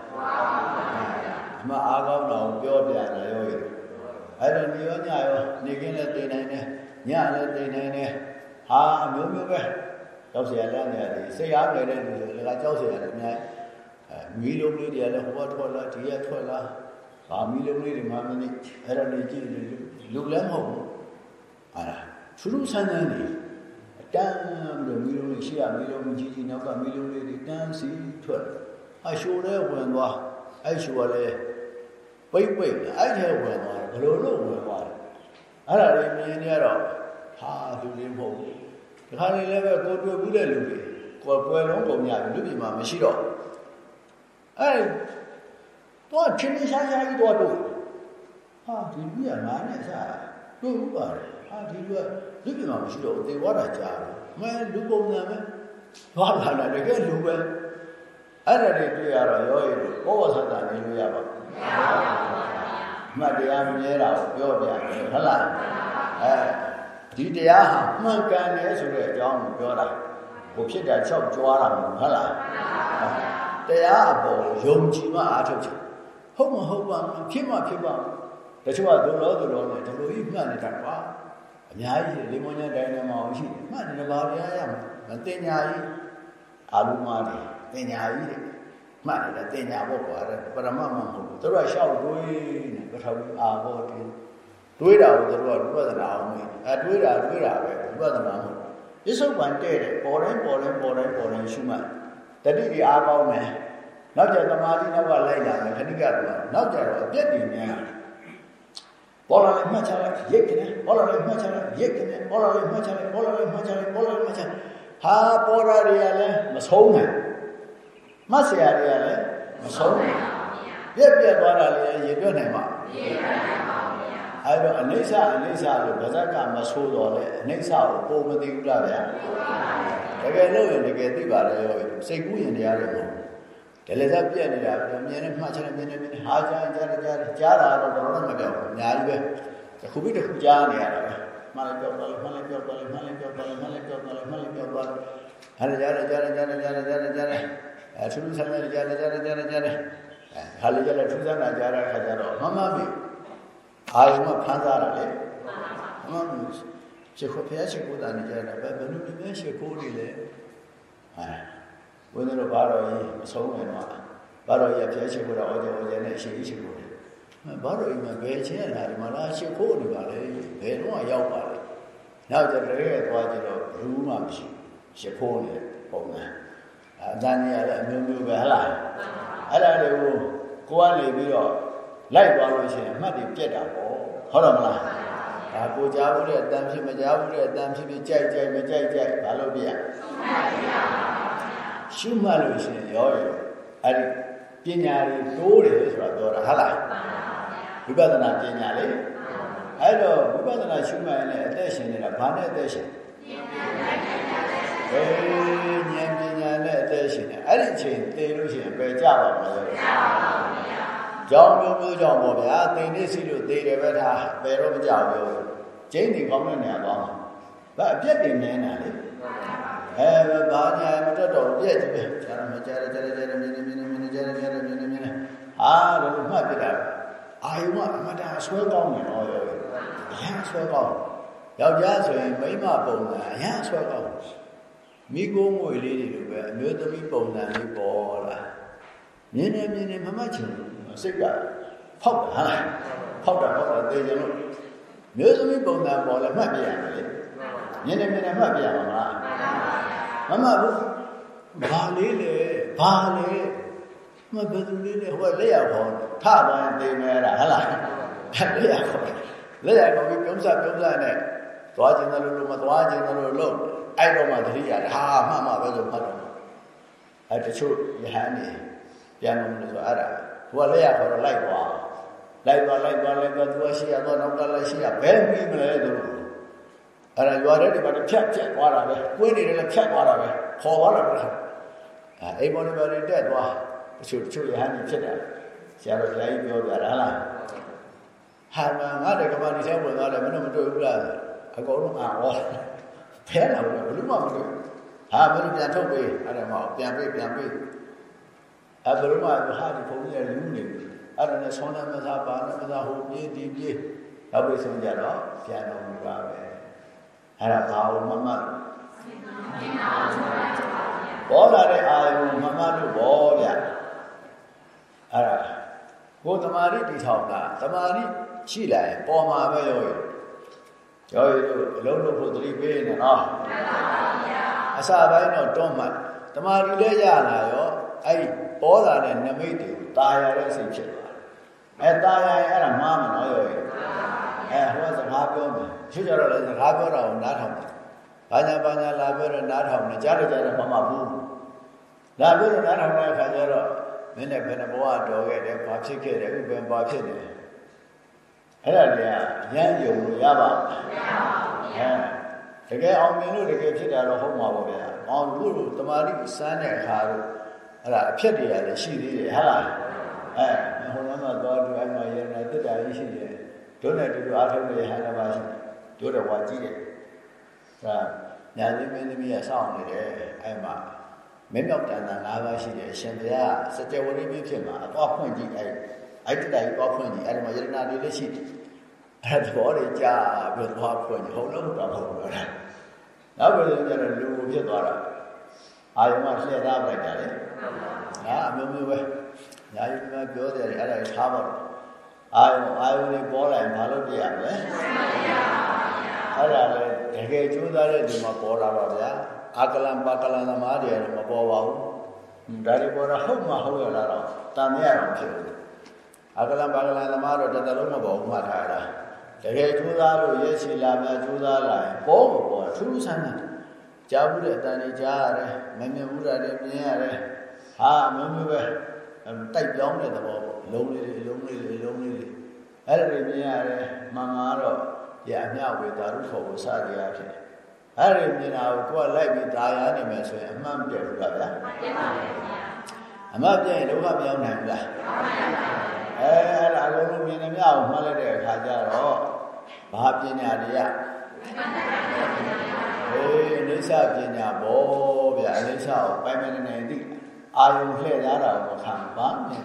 အမအားကောင်းတော့ပြောပြတယ်ရောရအဲ့တော့နေရောညရောနေကင်းလည်းသိနိုင်တယ်ညလည်းသိနိုင်တယ်ဟာအမျိုးမျိုးပဲ ကြောက်เสียလမ်းနေရတယ်စိတ်အားငယ်တဲ့လူတွေကကြောက်เสียရတယ်အများအဲမီးလုံးလေးတွေကလည်းဟိုဘထွက်လာဒီရထွက်လာဗာမီးလုံးလေးတွေမှမသိအဲ့ဒါနေကြည့်လူလည်းမဟုတ်ဘူးဟာထူးထူးဆန်းဆန်းနေအတန်းပြီးမီးလုံးလေးရှိရမီးလုံးကြီးကြီးနောက်ကမီးလုံးလေးတွေတန်းစီထွက်အရှိုးလဲဝင်သွားအဲ့ရှိုးကလည်းပိတ်ပိတ်အဲ့ထဲဝင်သွားတယ်ဘယ်လိုလုပ်ဝင်သွားလဲအဲ့ဒါလေးမြင်နေရတော့ဟာလူလေးမဟုတ်ဘူးဒီ ခါလေးလည်းပဲကိုတွေ့ဘူးတဲ့လူတွေကိုယ်ပွဲလုံးကုန်ကြပြီလူပြည်မှာမရှိတော့အဲ့တော့ချင်းရှားရှားကြီးတော့တို့ဟာဒီလူကငါနဲ့စားတို့ဥပါတယ်ဟာဒီလူကလူပြမှာမရှိတော့သေဝါတာကြားတယ်မဲလူပုံစံပဲသွားလာတာတကယ်လူပဲအဲ့ဒါတွေတွေ့ရတော့ရောရည်တို့ဘောဝသတ္တနေလို့ရပါဘူးမရပါဘူးမှတ်တရားမြဲတာကိုပြောပြတယ်ဟုတ်လားအဲ ဒီတရားဟာမှန်ကန်တယ်ဆိုတဲ့အကြောင်းကိုပြောတာဟိုဖြစ်တာ၆ကြွားတာမဟုတ်လားတရားအပေါ်ယုံကြည်မှအားထုတ်ချင်ဟုတ်မဟုတ်ပါဖြစ်မှဖြစ်ပါတချို့ကဒုလောဒုလောနဲ့ဒီလိုကြီးမှတ်နေတာကွာအများကြီးလေမွန်ညာတိုင်းထဲမှာရှိတယ်မှတ်တယ်ဘာတရားရမှာမတင်ညာကြီးအာလူမာတွေတင်ညာကြီးတွေမှတ်တယ်တင်ညာပေါ့ကွာပရမတ်မဟုတ်ဘူးတို့ကရှောက်တွေးနေပထဝီအာဘောတင် တွေးတာကိုတို့ကဝိပဿနာအောင်မေးအဲတွေးတာတွေးတာပဲဝိပဿနာမဟုတ်ပစ္စုပန်တဲ့တယ်ပေါ်တိုင်းပေါ်တိုင်းပေါ်တိုင်းပေါ်တိုင်းရှုမှတ်တတိဒီအားကောင်းမယ်နောက်ကျသမာဓိနောက်ကလိုက်လာမယ်ခဏိကတူနောက်ကျတော့အပြည့်တည်များပေါ်လာလိုက်မှတ်ချလိုက်ရိတ်ကနေပေါ်လာလိုက်မှတ်ချလိုက်ရိတ်ကနေပေါ်လာလိုက်မှတ်ချလိုက်ပေါ်လာလိုက်မှတ်ချလိုက်ပေါ်လာလိုက်မှတ်ချလိုက်ဟာပေါ်လာတွေကလည်းမဆုံးနိုင်မှတ်เสียတွေကလည်းမဆုံးနိုင်ပြက်ပြက်သွားတာလည်းရေတွက်နိုင်မှာရေတွက်နိုင်ပါဘူး အဲ့တော့အနိစ္စအနိစ္စလို့ဗဇက်ကမဆိုးတော့လေအနိစ္စကိုပုံမသိဘူးလားဗျာတကယ်လို့ရင်တကယ်သိပါလေရောစိတ်ကူးရင်တရားတွေမဟုတ်ဒလဇက်ပြက်နေတာမြင်နေမှတ်ချင်မြင်နေမြင်နေဟာကြားကြားကြားကြားတာတော့တော်တော်မပြောဘူးအများကြီးပဲတစ်ခုပြီးတစ်ခုကြားနေရတာပဲမှလည်းပြောတော့မှလည်းပြောတော့မှလည်းပြောတော့မှလည်းပြောတော့မှလည်းပြောတော့အဲ့ဒါကြားကြားကြားကြားကြားကြားကြားအဲသူလူဆန်းနေကြားကြားကြားကြားကြားအဲခါလေးကြားထူးဆန်းတာကြားတဲ့ခါကျတော့မမပြီ အာယုံကဖန်စားတာလေမှန်ပါဘူးရှေခိုဖျားရှိခိုးတာနေကြတာဘယ်ဘယ်လိုလဲရှေခိုးနေလဲဟာဝင်းတို့ဘာတော်ကြီးမဆုံးမယ်တော့ဘာတော်ကြီးဖျားရှိခိုးတာဩဇေဩဇေနဲ့ရှိရှိခိုးတယ်ဘာတော်ကြီးမှာဘယ်ချင်းလာဒီမှာလားရှေခိုးနေပါလေဘယ်တော့ရောက်ပါလဲနောက်ကျတော့ရဲသွားကြတော့ဘူးမှမရှိရှေခိုးနေပုံမှန်အတန်းကြီးလည်းအမျိုးမျိုးပဲဟလားအဲ့ဒါတွေကိုကိုကနေပြီးတော့ လိုက်သွားလို့ရှိရင်အမှတ်တွေပြက်တာပေါ့ဟုတ်တော့မလားဒါကိုကြားဘူးတဲ့အတန်ဖြစ်မကြားဘူးတဲ့အတန်ဖြစ်ဖြစ်ကြိုက်ကြိုက်မကြိုက်ကြိုက်ဘာလို့ပြရှုမှတ်လို့ရှိရင်ရောရောအဲ့ဒီပညာတွေတိုးတယ်ဆိုတာပြောတာဟုတ်လားဝိပဿနာပညာလေအဲ့တော့ဝိပဿနာရှုမှတ်ရင်လည်းအသက်ရှင်နေတာဘာနဲ့အသက်ရှင်အေးဉာဏ်ပညာနဲ့အသက်ရှင်နေအဲ့ဒီအချိန်သိလို့ရှိရင်ပဲကြပါမလားကြပါပါဘုရား ကြောင်းမျိုးမျိုးကြောင့်ပေါ့ဗျာသိနေစီလို့သိတယ်ပဲထားဘယ်တော့မကြောက်ဘူးကျင်းနေကောင်းတဲ့နေရာသွားမှာဒါအပြက်တင်နေတာလေအဲဘာညာမတက်တော့ပြက်ကြည့်ပဲကြားရမကြားရကြားရကြားရမြင်နေမြင်နေမြင်နေကြားရကြားရမြင်နေမြင်နေဟာတော့မှတ်ပြတာအာယုံကအမတာဆွဲကောင်းနေတော့ရောအရန်ဆွဲကောင်းယောက်ျားဆိုရင်မိန်းမပုံစံအရန်ဆွဲကောင်းမိကိုငွေလေးတွေလိုပဲအမျိုးသမီးပုံစံလေးပေါ်လာမြင်နေမြင်နေမမှတ်ချင်ဘူး စိတ်ကဖောက်တာဟာဖောက်တာဖောက်တာသိကြလို့မျိုးသမီးပုံစံပေါ်လဲမှတ်ပြရမယ်လေညနေညနေမှတ်ပြရမှာမလားမမဘူးဘာလေးလေဘာလေမဘယ်သူလေးလဲဟိုလက်ရခေါ်ထသွားရင်သိမယ်လားဟလားလက်ရခေါ်လက်ရခေါ်ပြီးပြုံးစားပြုံးစားနဲ့သွားခြင်းတယ်လို့မသွားခြင်းတယ်လို့လို့အဲ့တော့မှသတိရတယ်ဟာမှမှပဲဆိုမှတ်တော့အဲ့တချို့ယဟန်နေပြန်လို့လို့ဆိုအဲ့ဒါ သူကလက်ရခေါ်တော့လိုက်သွားလိုက်သွားလိုက်သွားလိုက်သွားသူကရှိရတော့နောက်ကလည်းရှိရဘယ်ပြီးမလဲသူတို့အဲ့ဒါရွာတဲ့ဒီမှာဖြတ်ဖြတ်သွားတာပဲကွင်းနေတယ်လည်းဖြတ်သွားတာပဲခေါ်သွားတာပဲအဲအိမ်ပေါ်နေပေါ်နေတက်သွားတချို့တချို့ရဟန်းကြီးဖြစ်တယ်ဆရာတော်ဘုရားကြီးပြောပြတာဟလားဟာမငါတကမဒီထဲဝင်သွားတယ်မင်းတို့မတွေ့ဘူးလားအကုန်လုံးအာဟောဖဲလာဘူးဘယ်လိုမှမတွေ့ဟာမင်းတို့ပြန်ထုတ်ပေးအဲ့ဒါမှပြန်ပေးပြန်ပေး အဲဘယ်လိုမှဟာဒီဘုန်းကြီးလူနေပြီအဲ့ဒါနဲ့ဆောင်းနေမစားပါနဲ့မစားဟိုပြေးဒီပြေးနောက်ပြီးဆုံးကြတော့ပြန်တော်မူပါပဲအဲ့ဒါဘာလို့မမတ်ဘောလာတဲ့အာယုံမမတ်လို့ဘောဗျအဲ့ဒါကိုတမာရီတီထောင်တာတမာရီရှိလာရင်ပေါ်မှာပဲရောရောရောရောအလုံးလုံးဖို့သတိပေးနေနော်အစပိုင်းတော့တွန်းမှတ်တမာရီလည်းရလာရောအဲ့ဒီ ပေါ်လာတဲ့နမိတ်တွေตายရတဲ့စိတ်ဖြစ်သွားအဲตายရရင်အဲ့ဒါမှားမယ်နော်ရောရောအဲဟိုကစကားပြောမယ်ရှိကြတော့လည်းစကားပြောတာကိုနားထောင်တယ်ဘာညာဘာညာလာပြောတော့နားထောင်တယ်ကြားတော့ကြားတော့မမှဘူးလာပြောတော့နားထောင်တဲ့အခါကျတော့ မင်းနဲ့ဘယ်နှဘဝတော်ခဲ့တယ်ဘာဖြစ်ခဲ့တယ်ဥပ္ပံဘာဖြစ်တယ်အဲ့ဒါတွေကရမ်းယုံလို့ရပါ့မလားမရပါဘူးဗျာတကယ်အောင်မြင်လို့တကယ်ဖြစ်တာတော့ဟုတ်မှာပေါ့ဗျာအောင်လို့တမာတိစမ်းတဲ့အခါတော့ အဲ့ဒါအဖြစ်တွေကလည်းရှိသေးတယ်ဟုတ်လားအဲဟိုမှာသွားတူအဲ့မှာရနာတက်တာကြီးရှိတယ်တို့နဲ့တူတူအားထုတ်နေဟာလည်းပါရှိတို့တော့ဝါကြည့်တယ်ဒါညာသိမင်းသမီးကစောင့်နေတယ်အဲ့မှာမင်းမြောက်တန်တာ၅ပါးရှိတယ်အရှင်ဘုရားစကြဝဠာမင်းဖြစ်မှာအတော့ဖွင့်ကြည့်အဲ့အဲ့တတိုင်းတော့ဖွင့်ကြည့်အဲ့ဒီမှာယရနာတွေလည်းရှိတယ်အဲ့ဒါဘောတွေကြာပြီးတော့ဖွင့်ကြည့်ဟုတ်လို့တော့ဟုတ်လို့လားနောက်ပြီးတော့ကျတော့လူဖြစ်သွားတာ အာယုံကလှည့်သားလိုက်တာလေဟာအမျိုးမျိုးပဲညာယူကပြောတယ်အဲ့ဒါထားပါတော့အာယုံအာယုံလေးပေါ်လာရင်မလုပ်ပြရမလဲအဲ့ဒါလေတကယ်ကြိုးစားတဲ့ဒီမှာပေါ်လာပါဗျာအာကလံပါကလံသမားတွေကတော့မပေါ်ပါဘူးဒါတွေပေါ်တာဟုတ်မှဟုတ်ရလားတော့တန်မြရအောင်ဖြစ်လို့အာကလံပါကလံသမားတော့တတလုံးမပေါ်ဘူးမှထားရတာတကယ်ကြိုးစားလို့ရဲချီလာများကြိုးစားလာရင်ပေါ်မပေါ်ထူးထူးဆန်းဆန်း ကြားဘူးတဲ့အတန်တွေကြားရတယ်မမြင်ဘူးတာတွေမြင်ရတယ်ဟာမင်းမျိုးပဲတိုက်ပြောင်းတဲ့သဘောပေါ့လုံးလေးတွေလုံးလေးတွေလုံးလေးတွေအဲ့ဒါတွေမြင်ရတယ်မှန်မှားတော့ရအမြဝေတာရုဖို့ကိုစတရားဖြစ်အဲ့ဒီမြင်တာကိုကိုယ်ကလိုက်ပြီးဒါရနေမယ်ဆိုရင်အမှန်ပြည့်ဘူးလားဗျာမှန်ပါပါဘုရားအမှန်ပြည့်ရင်ဒုက္ခမရောက်နိုင်ဘူးလားမှန်ပါပါအဲအဲ့ဒါအကုန်လုံးမြင်နေမြောက်မှတ်လိုက်တဲ့အခါကျတော့ဘာပညာတွေရမှန်ပါပါ အေးအိဋ္ဌပညာဘောဗျာအိဋ္ဌကိုပိုင်ပိုင်နေနေသိအာယုလှည့်သားတာကိုခံပါမြင်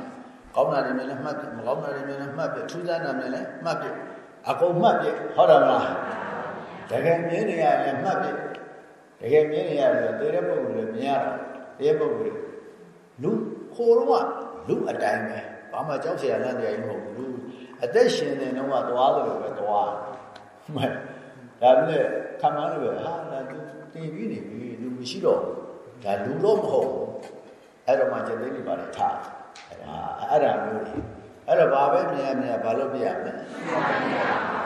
ကောင်းတာတွေမြင်လဲမှတ်ပြမကောင်းတာတွေမြင်လဲမှတ်ပြထူးခြားတာမြင်လဲမှတ်ပြအကုန်မှတ်ပြဟုတ်တယ်မလားတကယ်မြင်နေရရင်မှတ်ပြတကယ်မြင်နေရတယ်တေတဲ့ပုဂ္ဂိုလ်လည်းမြင်ရတာတေတဲ့ပုဂ္ဂိုလ်လူခိုးတော့လူအတိုင်းပဲဘာမှကြောက်เสียရတဲ့တရားကြီးမဟုတ်ဘူးလူအသက်ရှင်နေတော့ကသွားတယ်လို့ပဲသွားမှန်ဒါနဲ့ ခံမလို့ပဲဟာဒါသူတည်ပြီးနေပြီလူမရှိတော့ဒါလူတော့မဟုတ်ဘူးအဲ့တော့မှကျတဲ့နေပါလေထားအဲ့ဒါအဲ့ဒါမျိုးတွေအဲ့တော့ဘာပဲမြင်ရမြင်ဘာလို့ပြရမလဲ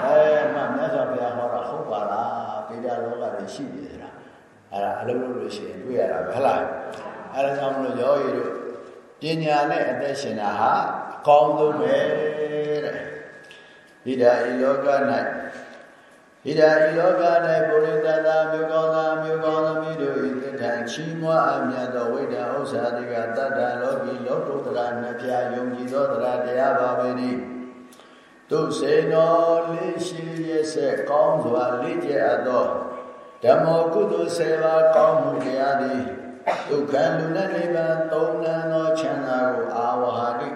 အဲမှမြတ်စွာဘုရားဟောတာဟုတ်ပါလားဗေဒလောကတွေရှိနေတယ်အဲ့ဒါအလုံးလုံးလို့ရှိရင်တွေ့ရတာပဲဟလားအဲ့ဒါကြောင့်မလို့ရောရည်တို့ပညာနဲ့အသက်ရှင်တာဟာအကောင်းဆုံးပဲတဲ့ဣဒာဤလောက၌ ဣဒာဤလောက၌ပုရိသတာမြို့ကောင်းသာမြို့ကောင်းသမီးတို့ဤသစ္စာချီးမွမ်းအမြတ်သောဝိဒ္ဓဥစ္စာတိကတတ္တလောကီလောတုတ္တရာနှဖျားယုံကြည်သောတရားတရားပါပဲ၏သူစေနောလေးရှိရဲ့ဆက်ကောင်းစွာလေးကျအပ်သောဓမ္မောကုသိုလ်စေပါကောင်းမှုတရားသည်ဒုက္ခလူနဲ့နိဗ္ဗာန်သုံးနံသောချမ်းသာကိုအာဝဟာတိ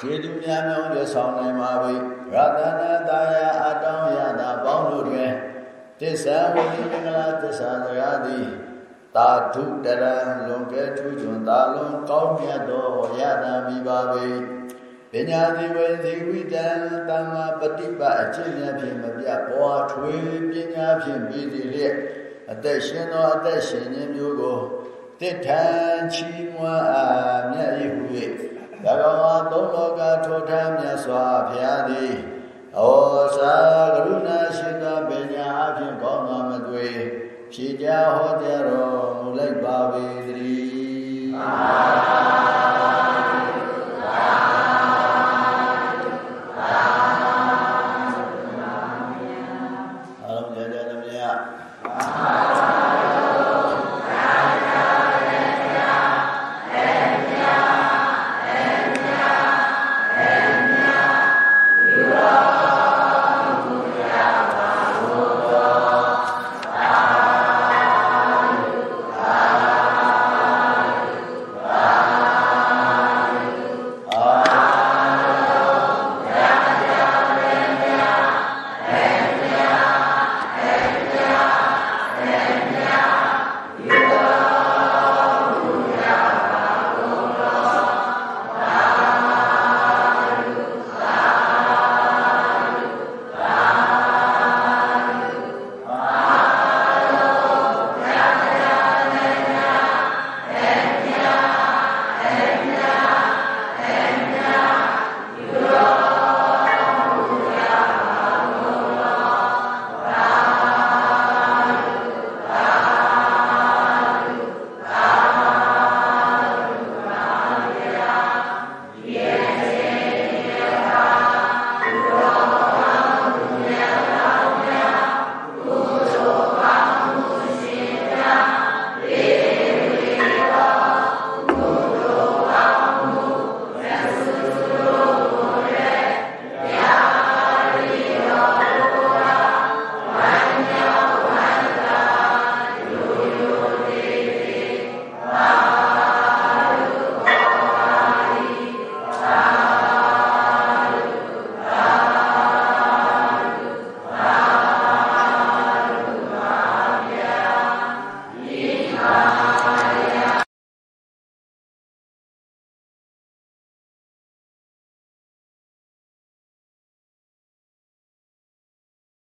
ခြေသူများမြောင်းရဆောင်နိုင်ပါ၏ရတနာတာယာအတောင်းရတာပေါင်းတို့တွင်တစ္ဆာဝိမင်္ဂလာတစ္ဆာစကားသည်တာဓုတရံလွန်ကဲထူးချွန်သာလွန်ကောင်းမြတ်သောရတာမိပါ၏ပညာတိဝေသီဝိတံတမ္မာပฏิပတ်အကျင့်များဖြင့်မပြပွားထွေးပညာဖြင့်ပြည်တည်လျက်အသက်ရှင်သောအသက်ရှင်ခြင်းမျိုးကိုတစ်ထန်ချီးမွမ်းအားမြတ်၏ဟု၍ ဘဂဝါသုံးလောကထိုထမ်းမြတ်စွာဘုရားသည်ဩစာကရုဏာရှိသောပညာအဖြင့်ကောင်းသောမသွေဖြေကြဟောကြားတော်မူလိုက်ပါပေသတည်း